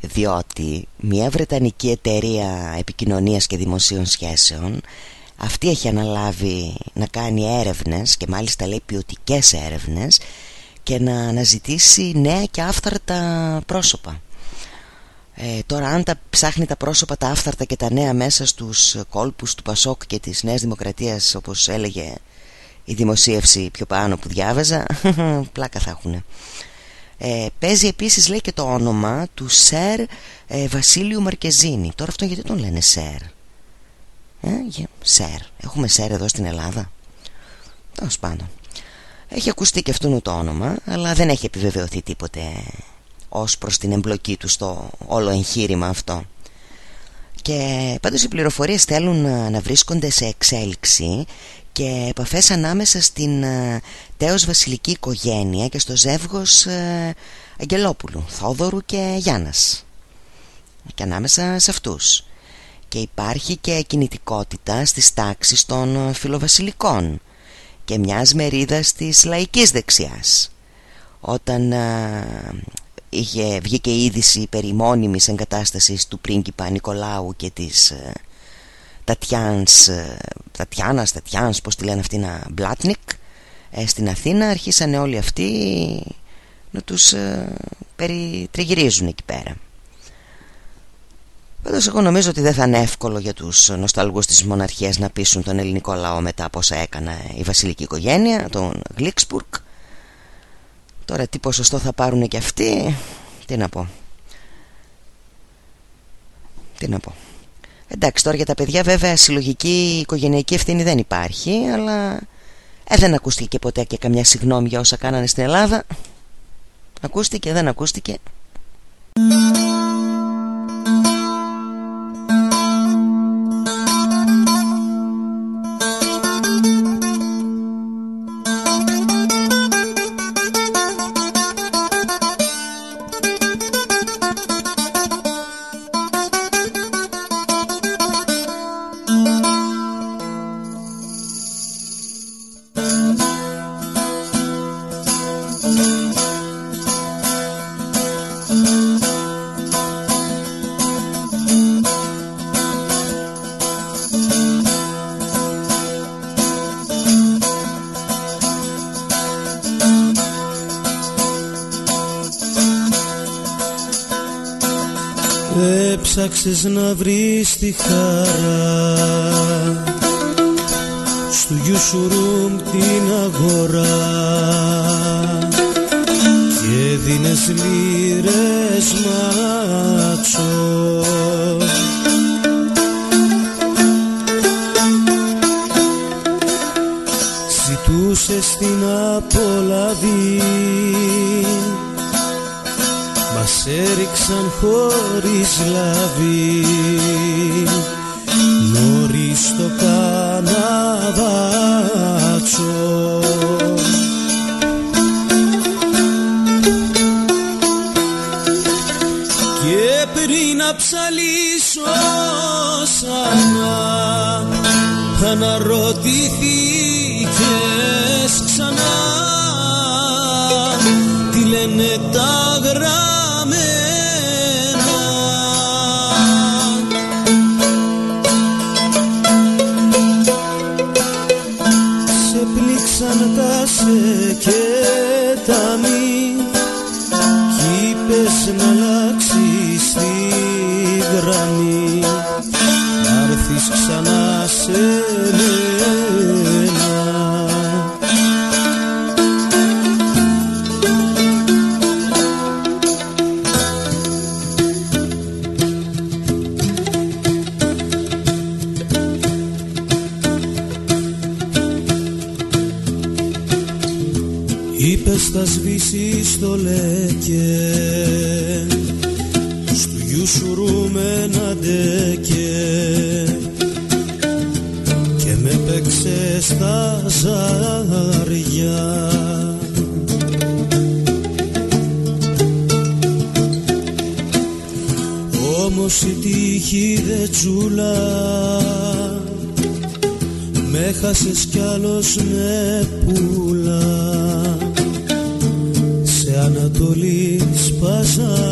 Διότι μια βρετανική εταιρεία επικοινωνίας και δημοσίων σχέσεων Αυτή έχει αναλάβει να κάνει έρευνες Και μάλιστα λέει ποιοτικές έρευνες Και να αναζητήσει νέα και άφθαρτα πρόσωπα. Ε, τώρα αν τα ψάχνει τα πρόσωπα τα άφθαρτα και τα νέα μέσα στους κόλπους του Πασόκ και της Νέας Δημοκρατίας όπως έλεγε η δημοσίευση πιο πάνω που διάβαζα πλάκα θα έχουν ε, παίζει επίσης λέει και το όνομα του Σερ ε, Βασίλειου Μαρκεζίνη. Τώρα αυτό γιατί τον λένε Σερ; Ε, Σερ. Έχουμε Σερ εδώ στην Ελλάδα; Τέλος πάντων. Έχει ακουστεί και αυτόν το όνομα αλλά δεν έχει επιβεβαιωθεί τίποτε ως προς την εμπλοκή του στο όλο εγχείρημα αυτό. Και πάντως οι πληροφορίες θέλουν να βρίσκονται σε εξέλιξη και επαφές ανάμεσα στην ε, τέος βασιλική οικογένεια και στο ζεύγος ε, Αγγελόπουλου, Θόδωρου και Γιάννας. Και ανάμεσα σε αυτούς. Και υπάρχει και κινητικότητα στις τάξεις των φιλοβασιλικών και μιας μερίδας της λαϊκής δεξιάς. Όταν ε, είχε βγει και είδηση περί μόνιμης εγκατάστασης του πρίγκιπα Νικολάου και της Τατιάνς, ε, Τατιάνας, Τατιάνς, πώς τη λένε αυτή να Μπλάτνικ ε, στην Αθήνα. Αρχίσανε όλοι αυτοί να τους ε, περιτριγυρίζουν εκεί πέρα. Πάντως εγώ νομίζω ότι δεν θα είναι εύκολο για τους νοσταλγούς της μοναρχίας να πείσουν τον ελληνικό λαό μετά από όσα έκανα η βασιλική οικογένεια, τον Γλίξπουργκ. Τώρα τι ποσοστό θα πάρουν και αυτοί, τι να πω. Τι να πω Εντάξει τώρα για τα παιδιά βέβαια συλλογική οικογενειακή ευθύνη δεν υπάρχει Αλλά ε, δεν ακούστηκε και ποτέ και καμιά συγγνώμη για όσα κάνανε στην Ελλάδα. Ακούστηκε δεν ακούστηκε Έψαξες να βρεις τη χαρά. Στου γιου σου ρούμ την αγορά. Και δίνες λίρες μάτσο. Ζητούσες την απολαβή έριξαν χωρίς λαβή. Νωρίς στο καναβάτσο. Και πριν να ψαλίσω ξανά αναρωτηθήκες η τύχη δε τσούλα με χάσες κι άλλος με πουλά. Σε Ανατολή παζάρια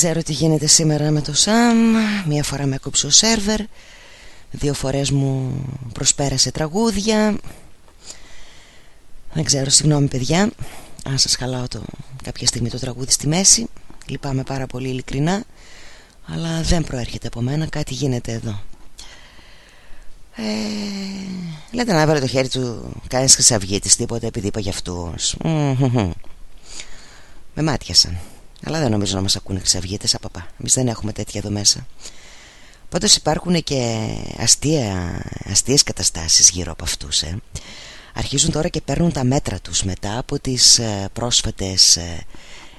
ξέρω τι γίνεται σήμερα με το Σαμ. Μία φορά με έκοψε ο σερβερ. Δύο φορές μου προσπέρασε τραγούδια. Δεν ξέρω, συγγνώμη παιδιά. Αν σας χαλάω το, κάποια στιγμή το τραγούδι στη μέση. Λυπάμαι πάρα πολύ ειλικρινά. Αλλά δεν προέρχεται από μένα. Κάτι γίνεται εδώ. Ε, λέτε να έβαλε το χέρι του κανένας χρυσαυγίτης τίποτα επειδή είπα για αυτούς. Μμμ. Με μάτιασαν. Αλλά δεν νομίζω να μας ακούνε χρυσαυγίτες απαπά Εμείς δεν έχουμε τέτοια εδώ μέσα. Πάντως υπάρχουν και αστεία, αστείες καταστάσεις γύρω από αυτούς ε. Αρχίζουν τώρα και παίρνουν τα μέτρα τους Μετά από τις ε, πρόσφατες ε,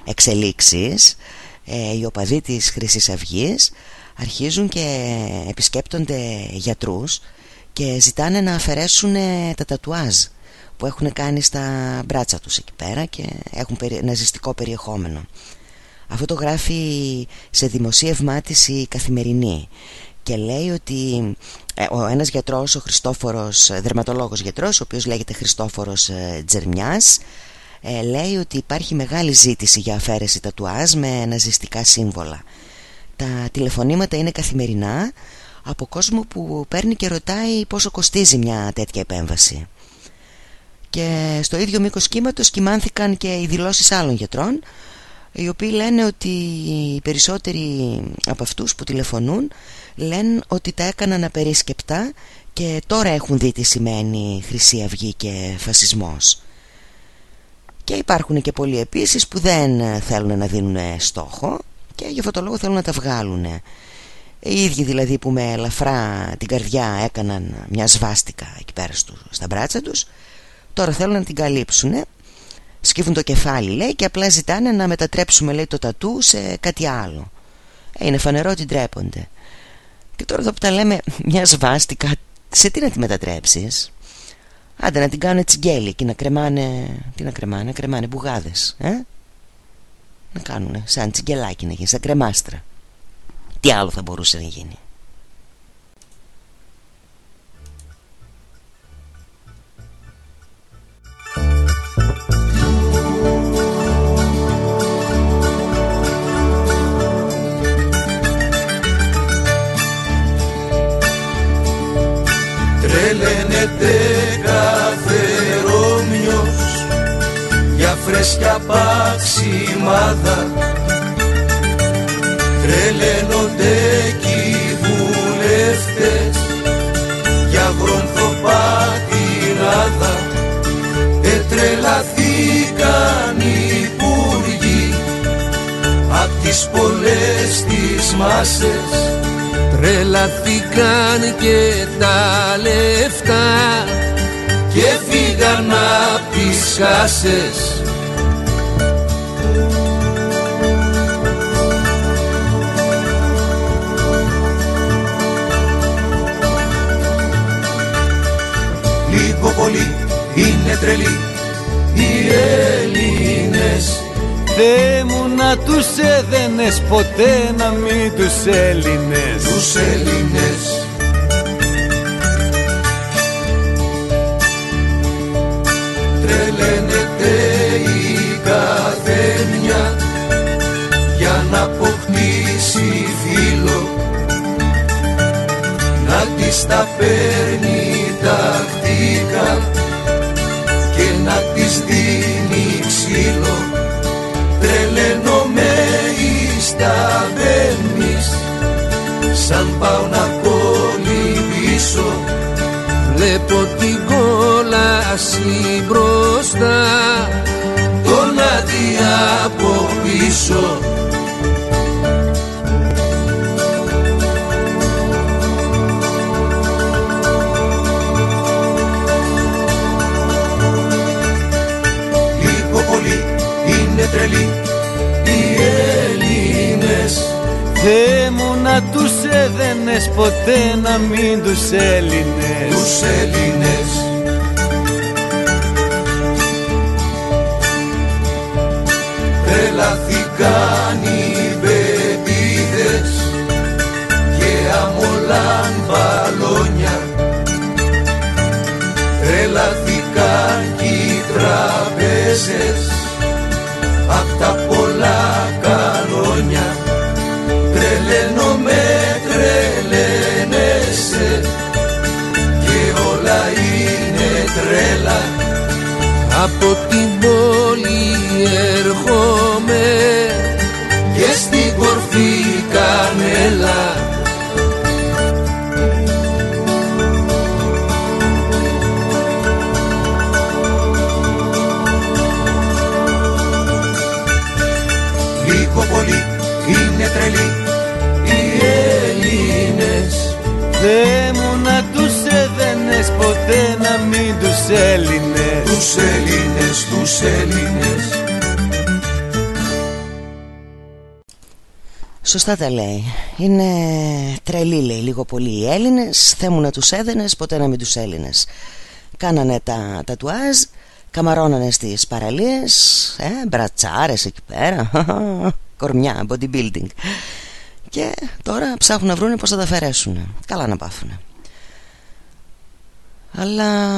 εξελίξεις. Ε, Οι οπαδοί της Χρυσής Αυγής Αρχίζουν και επισκέπτονται γιατρούς Και ζητάνε να αφαιρέσουν τα τατουάζ που έχουν κάνει στα μπράτσα τους εκεί πέρα και έχουν ναζιστικό περιεχόμενο αυτό το γράφει σε δημοσίευμά της η Καθημερινή και λέει ότι ε, ο ένας γιατρός, ο Χριστόφορος, ε, δερματολόγος γιατρός, ο οποίος λέγεται Χριστόφορος ε, Τζερμιάς λέει ότι υπάρχει μεγάλη ζήτηση για αφαίρεση τατουάζ με ναζιστικά σύμβολα. Τα τηλεφωνήματα είναι καθημερινά από κόσμο που παίρνει και ρωτάει πόσο κοστίζει μια τέτοια επέμβαση. Και στο ίδιο μήκος κύματος κοιμάνθηκαν και οι δηλώσεις άλλων γιατρών οι οποίοι λένε ότι οι περισσότεροι από αυτούς που τηλεφωνούν λένε ότι τα έκαναν απερίσκεπτα και τώρα έχουν δει τι σημαίνει Χρυσή Αυγή και φασισμός. Και υπάρχουν και πολλοί επίσης που δεν θέλουν να δίνουν στόχο και για αυτό το λόγο θέλουν να τα βγάλουν. Οι ίδιοι δηλαδή που με ελαφρά την καρδιά έκαναν μια σβάστικα εκεί πέρα στα μπράτσα τους τώρα θέλουν να την καλύψουν σκύβουν το κεφάλι λέει και απλά ζητάνε να μετατρέψουμε λέει το τατού σε κάτι άλλο. Ε, είναι φανερό ότι ντρέπονται. Και τώρα εδώ που τα λέμε μια σβάστηκα σε τι να τη μετατρέψεις; Άντε να την κάνουν τσιγκέλι και να κρεμάνε τι να κρεμάνε, να κρεμάνε μπουγάδες ε; να κάνουν σαν τσιγκελάκι να γίνει σαν κρεμάστρα. Τι άλλο θα μπορούσε να γίνει; Φρέσκια παξιμάδα Τρελαίνονται κι οι βουλευτές για γρονθοπατηράδα Ετρελαθήκαν οι υπουργοί απ' τις πολλές τις μάσες. Τρελαθήκαν και τα λεφτά και φύγαν απ' τις χάσες Λίγο πολύ είναι τρελοί οι Έλληνες Θεέ μου να τους έδαινες ποτέ να μην τους Έλληνες Τους Έλληνες. Τρελαίνεται η καθέμια για να αποκτήσει φίλο. Να της τα παίρνει τακτικά και να της δίνει ξύλο. Τρελαίνομαι εις τα μπαίνεις σαν πάω να κολυμπήσω. Βλέπω την κόλαση μπροστά τον άδεια από πίσω Θεέ μου να τους έδαινες ποτέ να μην τους Έλληνες τους Έλληνες Τρελαθήκαν οι μπεμπίδες και αμολάν μπαλόνια. Τρελαθήκαν κι οι τραπέζες Από την πόλη έρχομαι και στην κορφή κανέλα. Λίγο πολύ είναι τρελοί οι Έλληνες. Θεέ μου να τους έδαινες ποτέ να μην τους Έλληνες Τους Έλληνες, τους Έλληνες Σωστά τα λέει. Είναι τρελή λέει λίγο πολύ οι Έλληνες. Θέ μου να τους έδαινες ποτέ να μην τους Έλληνες Κάνανε τα τατουάζ Καμαρώνανε στις παραλίες. Ε, Μπρατσάρες εκεί πέρα. Κορμιά, bodybuilding. Και τώρα ψάχνουν να βρούνε πως θα τα αφαιρέσουν Καλά να πάθουν Αλλά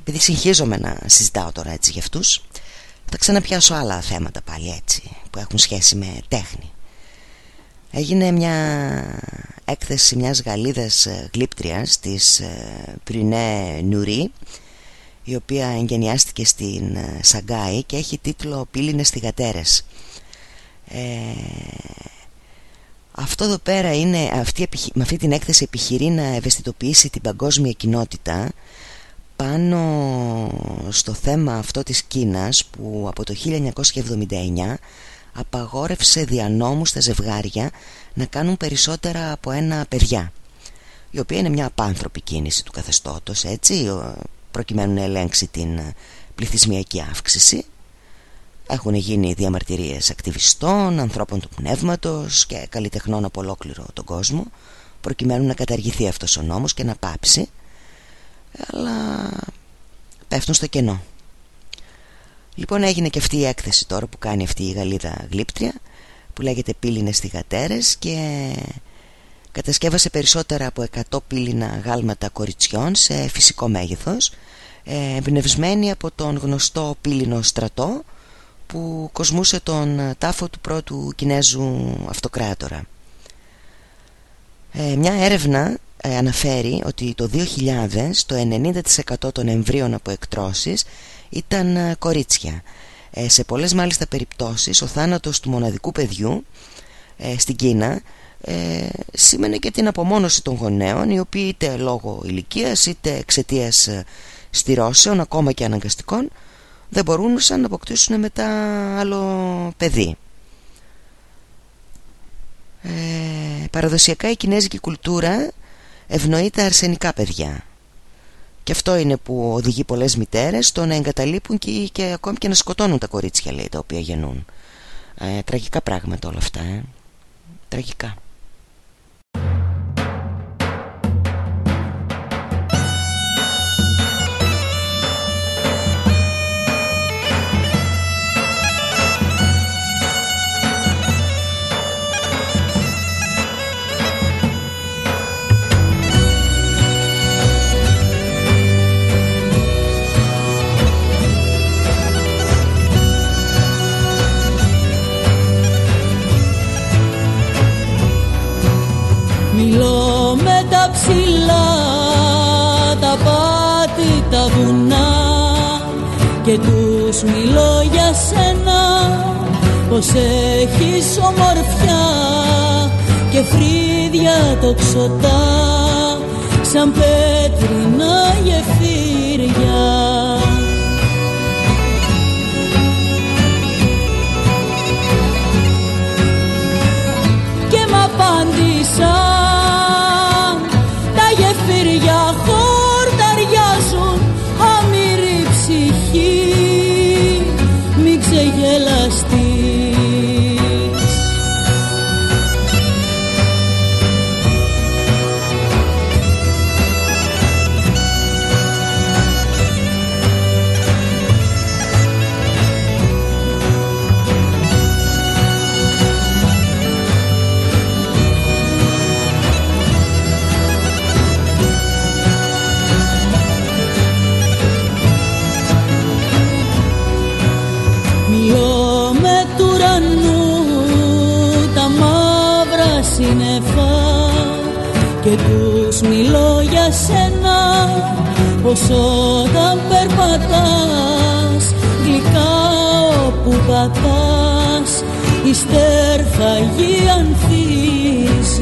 Επειδή συγχύζομαι να συζητάω τώρα έτσι για αυτούς Θα ξαναπιάσω άλλα θέματα πάλι έτσι Που έχουν σχέση με τέχνη Έγινε μια έκθεση μιας Γαλλίδας ε, γλύπτριας της Πρινέ Νουρί η οποία εγγενιάστηκε στην ε, Σαγκάη και έχει τίτλο «Πύλινες θυγατέρες». Ε, αυτό εδώ πέρα είναι, αυτή, με αυτή την έκθεση επιχειρεί να ευαισθητοποιήσει την παγκόσμια κοινότητα πάνω στο θέμα αυτό της Κίνας που από το 1979 απαγόρευσε δια νόμου στα ζευγάρια να κάνουν περισσότερα από ένα παιδιά η οποία είναι μια απάνθρωπη κίνηση του καθεστώτος έτσι προκειμένου να ελέγξει την πληθυσμιακή αύξηση έχουν γίνει διαμαρτυρίες ακτιβιστών, ανθρώπων του πνεύματος και καλλιτεχνών από ολόκληρο τον κόσμο προκειμένου να καταργηθεί αυτός ο νόμος και να πάψει. Αλλά πέφτουν στο κενό. Λοιπόν έγινε και αυτή η έκθεση τώρα που κάνει αυτή η Γαλλίδα γλύπτρια που λέγεται πύλινες θυγατέρες και κατασκεύασε περισσότερα από 100 πύληνα γάλματα κοριτσιών σε φυσικό μέγεθος ε, εμπνευσμένη από τον γνωστό πύλινο στρατό που κοσμούσε τον τάφο του πρώτου Κινέζου αυτοκράτορα. Ε, μια έρευνα ε, αναφέρει ότι το 2000 το 90% των εμβρίων από εκτρώσεις ήταν κορίτσια. σε πολλές μάλιστα περιπτώσεις ο θάνατος του μοναδικού παιδιού στην Κίνα ε, σήμαινε και την απομόνωση των γονέων οι οποίοι είτε λόγω ηλικίας είτε εξαιτίας στηρώσεων ακόμα και αναγκαστικών δεν μπορούσαν να αποκτήσουν μετά άλλο παιδί. Ε, παραδοσιακά η κινέζικη κουλτούρα ευνοεί τα αρσενικά παιδιά. Και αυτό είναι που οδηγεί πολλές μητέρες στο να εγκαταλείπουν και, και ακόμη και να σκοτώνουν τα κορίτσια λέει τα οποία γεννούν. Ε, Τραγικά πράγματα όλα αυτά ε. Τραγικά και τους μιλώ για σένα πως έχεις ομορφιά και φρύδια τοξωτά σαν πέτρινα γεφύρια. Και μ' απάντησα μιλώ για σένα πως όταν περπατάς γλυκά όπου πατάς η στέρφαγη ανθίζεις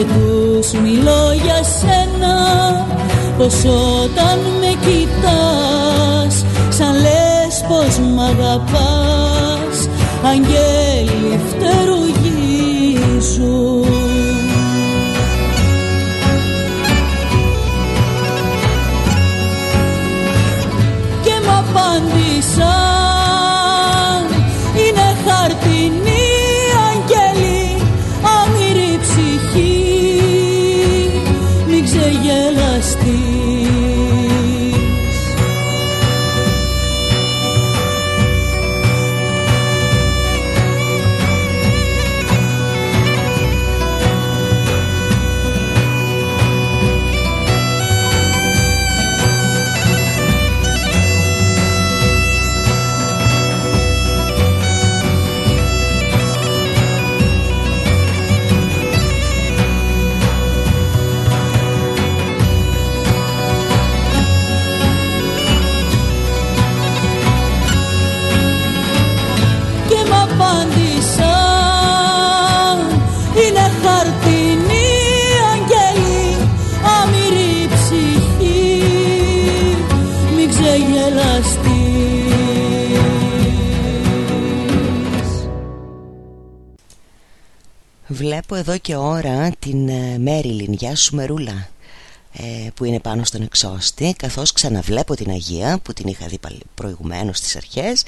και τους μιλώ για σένα πως όταν με κοιτάς σαν λες πως μ' αγαπάς. Αγγέλη φτερουγίζουν Βλέπω εδώ και ώρα την ε, Μέριλιν, γεια σου Μερούλα. Ε, που είναι πάνω στον εξώστη καθώς ξαναβλέπω την Αγία που την είχα δει προηγουμένως στις αρχές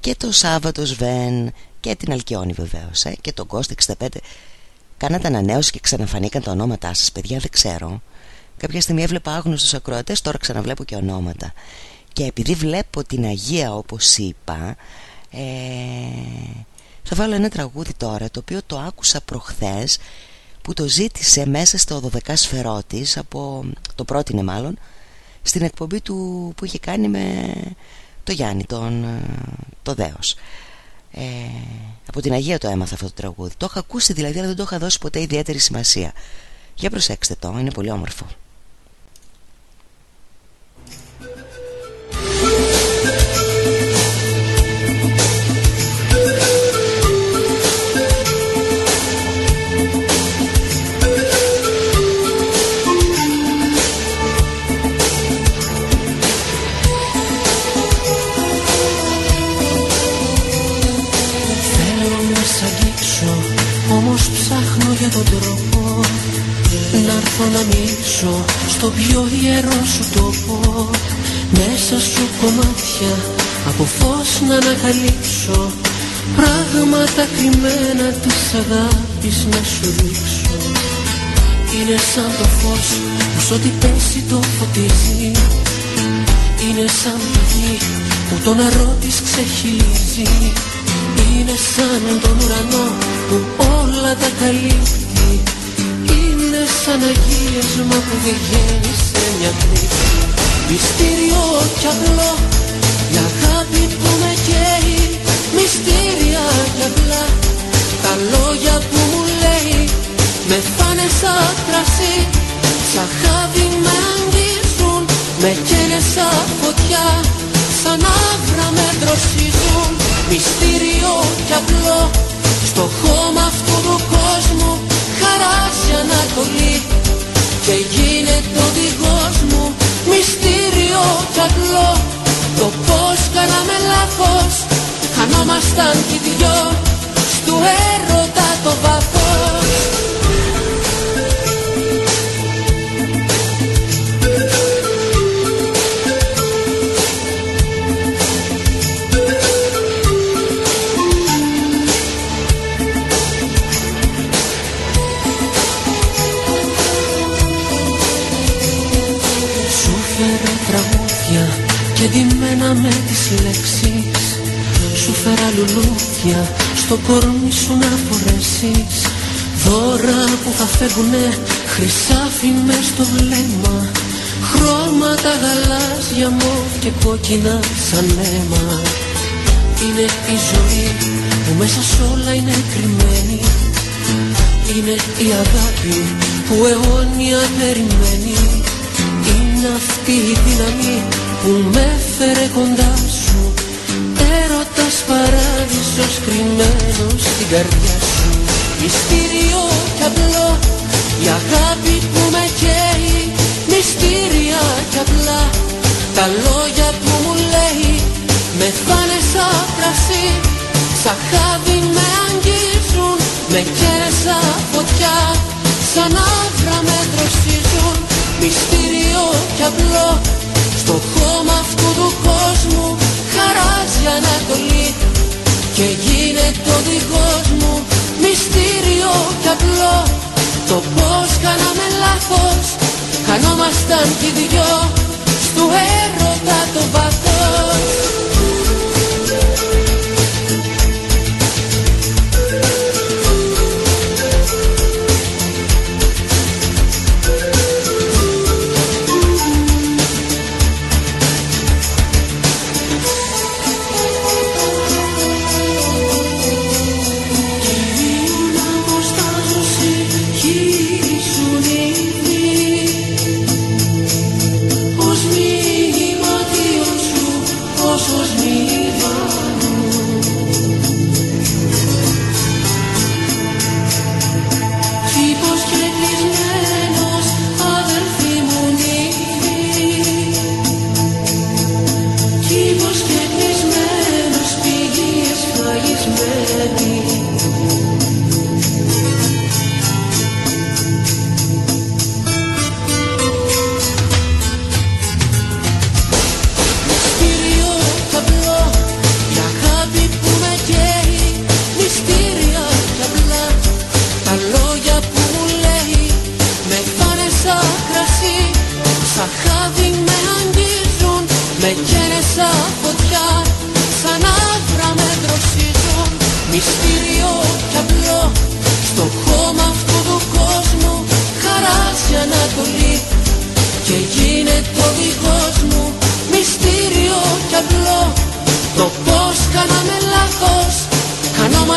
και το Σάββατο Σβέν και την Αλκιόνη βεβαίως ε, και τον Κώστα 65 κάνατε ανανέωση και ξαναφανήκαν τα ονόματά σας παιδιά δεν ξέρω. Κάποια στιγμή έβλεπα άγνωστους ακροατές τώρα ξαναβλέπω και ονόματα. Και επειδή βλέπω την Αγία όπως είπα ε, θα βάλω ένα τραγούδι τώρα το οποίο το άκουσα προχθές που το ζήτησε μέσα στο 12 σφαιρό της από, το πρότεινε μάλλον στην εκπομπή του που είχε κάνει με το Γιάννη τον, το Δέος. Ε, από την Αγία το έμαθα αυτό το τραγούδι. Το είχα ακούσει δηλαδή αλλά δεν το είχα δώσει ποτέ ιδιαίτερη σημασία. Για προσέξτε το είναι πολύ όμορφο έρθω να μίσω στο πιο ιερό σου τόπο. Μέσα σου κομμάτια από φως να ανακαλύψω. Πράγματα κρυμμένα της αγάπης να σου δείξω. Είναι σαν το φως που σ' ό,τι πέσει το φωτίζει. Είναι σαν γη που το νερό της ξεχυλίζει είναι σαν τον ουρανό που όλα τα καλύπτει Είναι σαν αγίασμα που βγαίνει σε μια κρύψη Μυστήριο κι απλό η αγάπη που με καίει. Μυστήρια κι απλά τα λόγια που μου λέει. Με φάνε σαν κρασί σαν χάδι με αγγίζουν. Με καίνε σαν φωτιά σαν άβρα με δροσίζουν Μυστήριο κι απλό στο χώμα αυτού του κόσμου χαράζει ανατολή. Και γίνεται ο δικός μου μυστήριο κι απλό. Το πως κάναμε λάθος χανόμασταν κι δυο. Στου έρωτα το βάθος ντυμένα με τις λέξεις. Σου φέρα λουλούδια στο κορμί σου να φορέσεις. Δώρα που θα φεύγουνε χρυσάφι μες στο βλέμμα. Χρώματα γαλάζια μου και κόκκινα σαν αίμα. Είναι η ζωή που μέσα σ' όλα είναι κρυμμένη. Είναι η αγάπη που αιώνια περιμένει. Είναι αυτή η δύναμη που με έφερε κοντά σου. Έρωτας παράδεισος κρυμμένος στην καρδιά σου. Μυστήριο κι απλό η αγάπη που με καίει. Μυστήρια κι απλά τα λόγια που μου λέει. Με φάνες σαν κρασί, σαν χάδι με αγγίζουν. Με καίνε σαν φωτιά, σαν άβρα με δροσίζουν. Μυστήριο κι απλό στο χώμα αυτού του κόσμου χαράζει ανατολή Και γίνεται ο δικός μου μυστήριο κι απλό. Το πως κάναμε λάθος Χανόμασταν κι οι δυο. Στου έρωτα το βάθος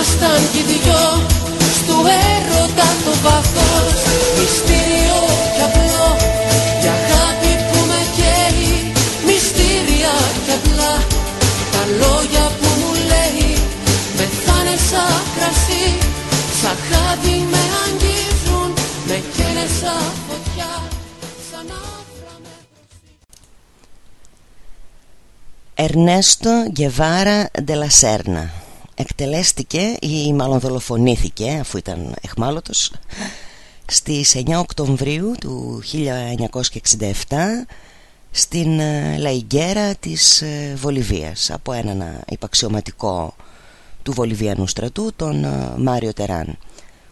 ήμασταν κι οι δυο Στου έρωτα το βάθος. Μυστήριο κι απλό Για αγάπη που με καίει. Μυστήρια κι απλά Τα λόγια που μου λέει. Μεθάνε σαν κρασί Σαν χάδι με αγγίζουν. Με καίνε σαν φωτιά Σαν άφρα με Ερνέστο Γκεβάρα Ντελασέρνα εκτελέστηκε ή μάλλον δολοφονήθηκε αφού ήταν εχμάλωτος στις 9 Οκτωβρίου του 1967 στην ε, Λαϊγκέρα της ε, Βολιβίας από έναν υπαξιωματικό του Βολιβιανού στρατού τον ε, Μάριο Τεράν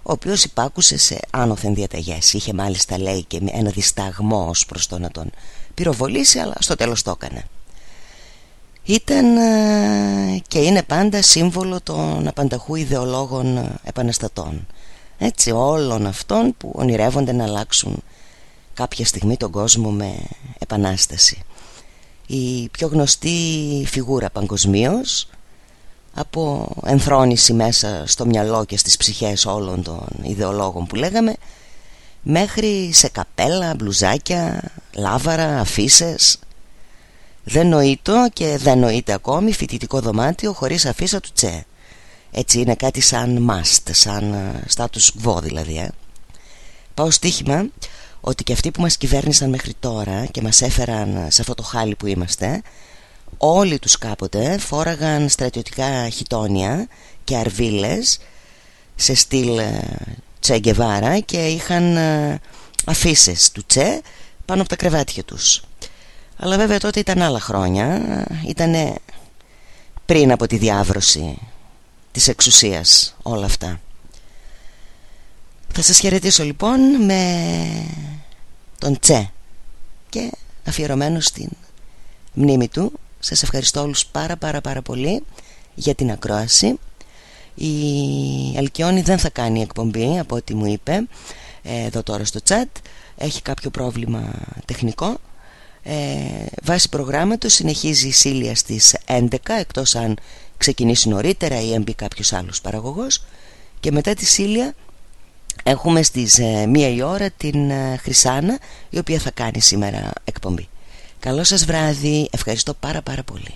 ο οποίος υπάκουσε σε άνωθεν διαταγές. Είχε μάλιστα λέει και ένα δισταγμό ως προς το να τον πυροβολήσει αλλά στο τέλος το έκανε ήταν ε, και είναι πάντα σύμβολο των απανταχού ιδεολόγων ε, επαναστατών. Έτσι όλων αυτών που ονειρεύονται να αλλάξουν κάποια στιγμή τον κόσμο με επανάσταση. Η πιο γνωστή φιγούρα παγκοσμίως από ενθρόνηση μέσα στο μυαλό και στις ψυχές όλων των ιδεολόγων που λέγαμε μέχρι σε καπέλα, μπλουζάκια, λάβαρα, αφίσες δεν νοείτο και δεν νοείται ακόμη φοιτητικό δωμάτιο χωρίς αφίσα του τσε. Έτσι είναι κάτι σαν must, σαν ε, status quo δηλαδή. Ε. Πάω στοίχημα ότι και αυτοί που μας κυβέρνησαν μέχρι τώρα και μας έφεραν σε αυτό το χάλι που είμαστε όλοι τους κάποτε φόραγαν στρατιωτικά χιτόνια και αρβίλες σε στυλ ε, Τσέγκεβάρα και είχαν αφήσει του Τσε πάνω από τα κρεβάτια τους. Αλλά βέβαια τότε ήταν άλλα χρόνια. Ήταν πριν από τη διάβρωση της εξουσίας όλα αυτά. Θα σας χαιρετήσω λοιπόν με τον Τσε Και αφιερωμένο στην μνήμη του. Σας ευχαριστώ όλους πάρα πάρα πάρα πολύ για την ακρόαση. Η Αλκιόνη δεν θα κάνει εκπομπή από ό,τι μου είπε Εδώ τώρα στο chat. Έχει κάποιο πρόβλημα τεχνικό ε, βάσει προγράμματος συνεχίζει η Σίλια στις 11 εκτός αν ξεκινήσει νωρίτερα ή έμπει κάποιος άλλος παραγωγός και μετά τη Σίλια έχουμε στις 1 ε, η ώρα την ε, Χρυσάνα η οποία θα κάνει σήμερα εκπομπή. Καλό σας βράδυ, ευχαριστώ πάρα πάρα πολύ.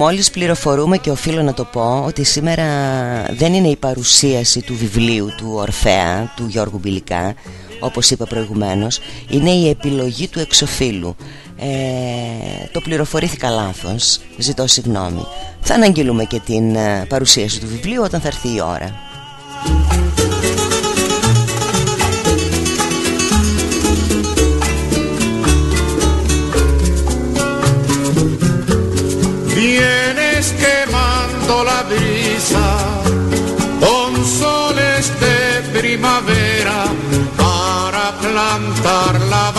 Μόλις πληροφορούμε και οφείλω να το πω ότι σήμερα δεν είναι η παρουσίαση του βιβλίου του Ορφέα, του Γιώργου Μπιλικά όπως είπα προηγουμένως. Είναι η επιλογή του εξοφίλου. Ε, το πληροφορήθηκα λάθος ζητώ συγγνώμη. Θα αναγγείλουμε και την ε, παρουσίαση του βιβλίου όταν θα έρθει η ώρα la brisa con soles de primavera para plantar la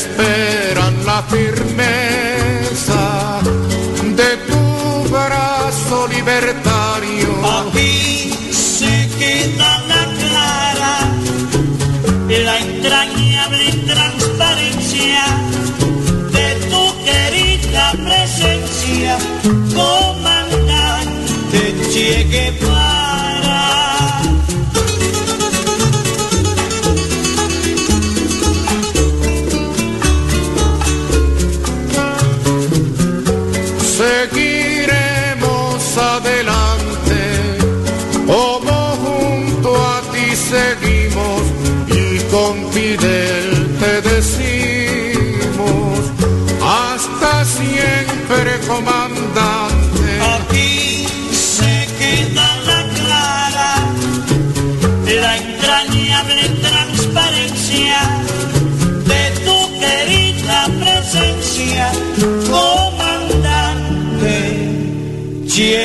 esperan la firmeza de tu brazo libertario. Aquí se queda la clara, la entrañable transparencia de tu querida presencia, comandante Che Guevara.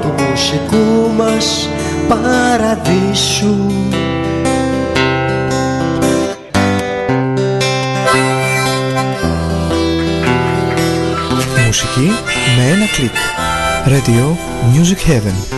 του μουσικού μας παραδείσου Μουσική με ένα κλικ. Radio Music Heaven.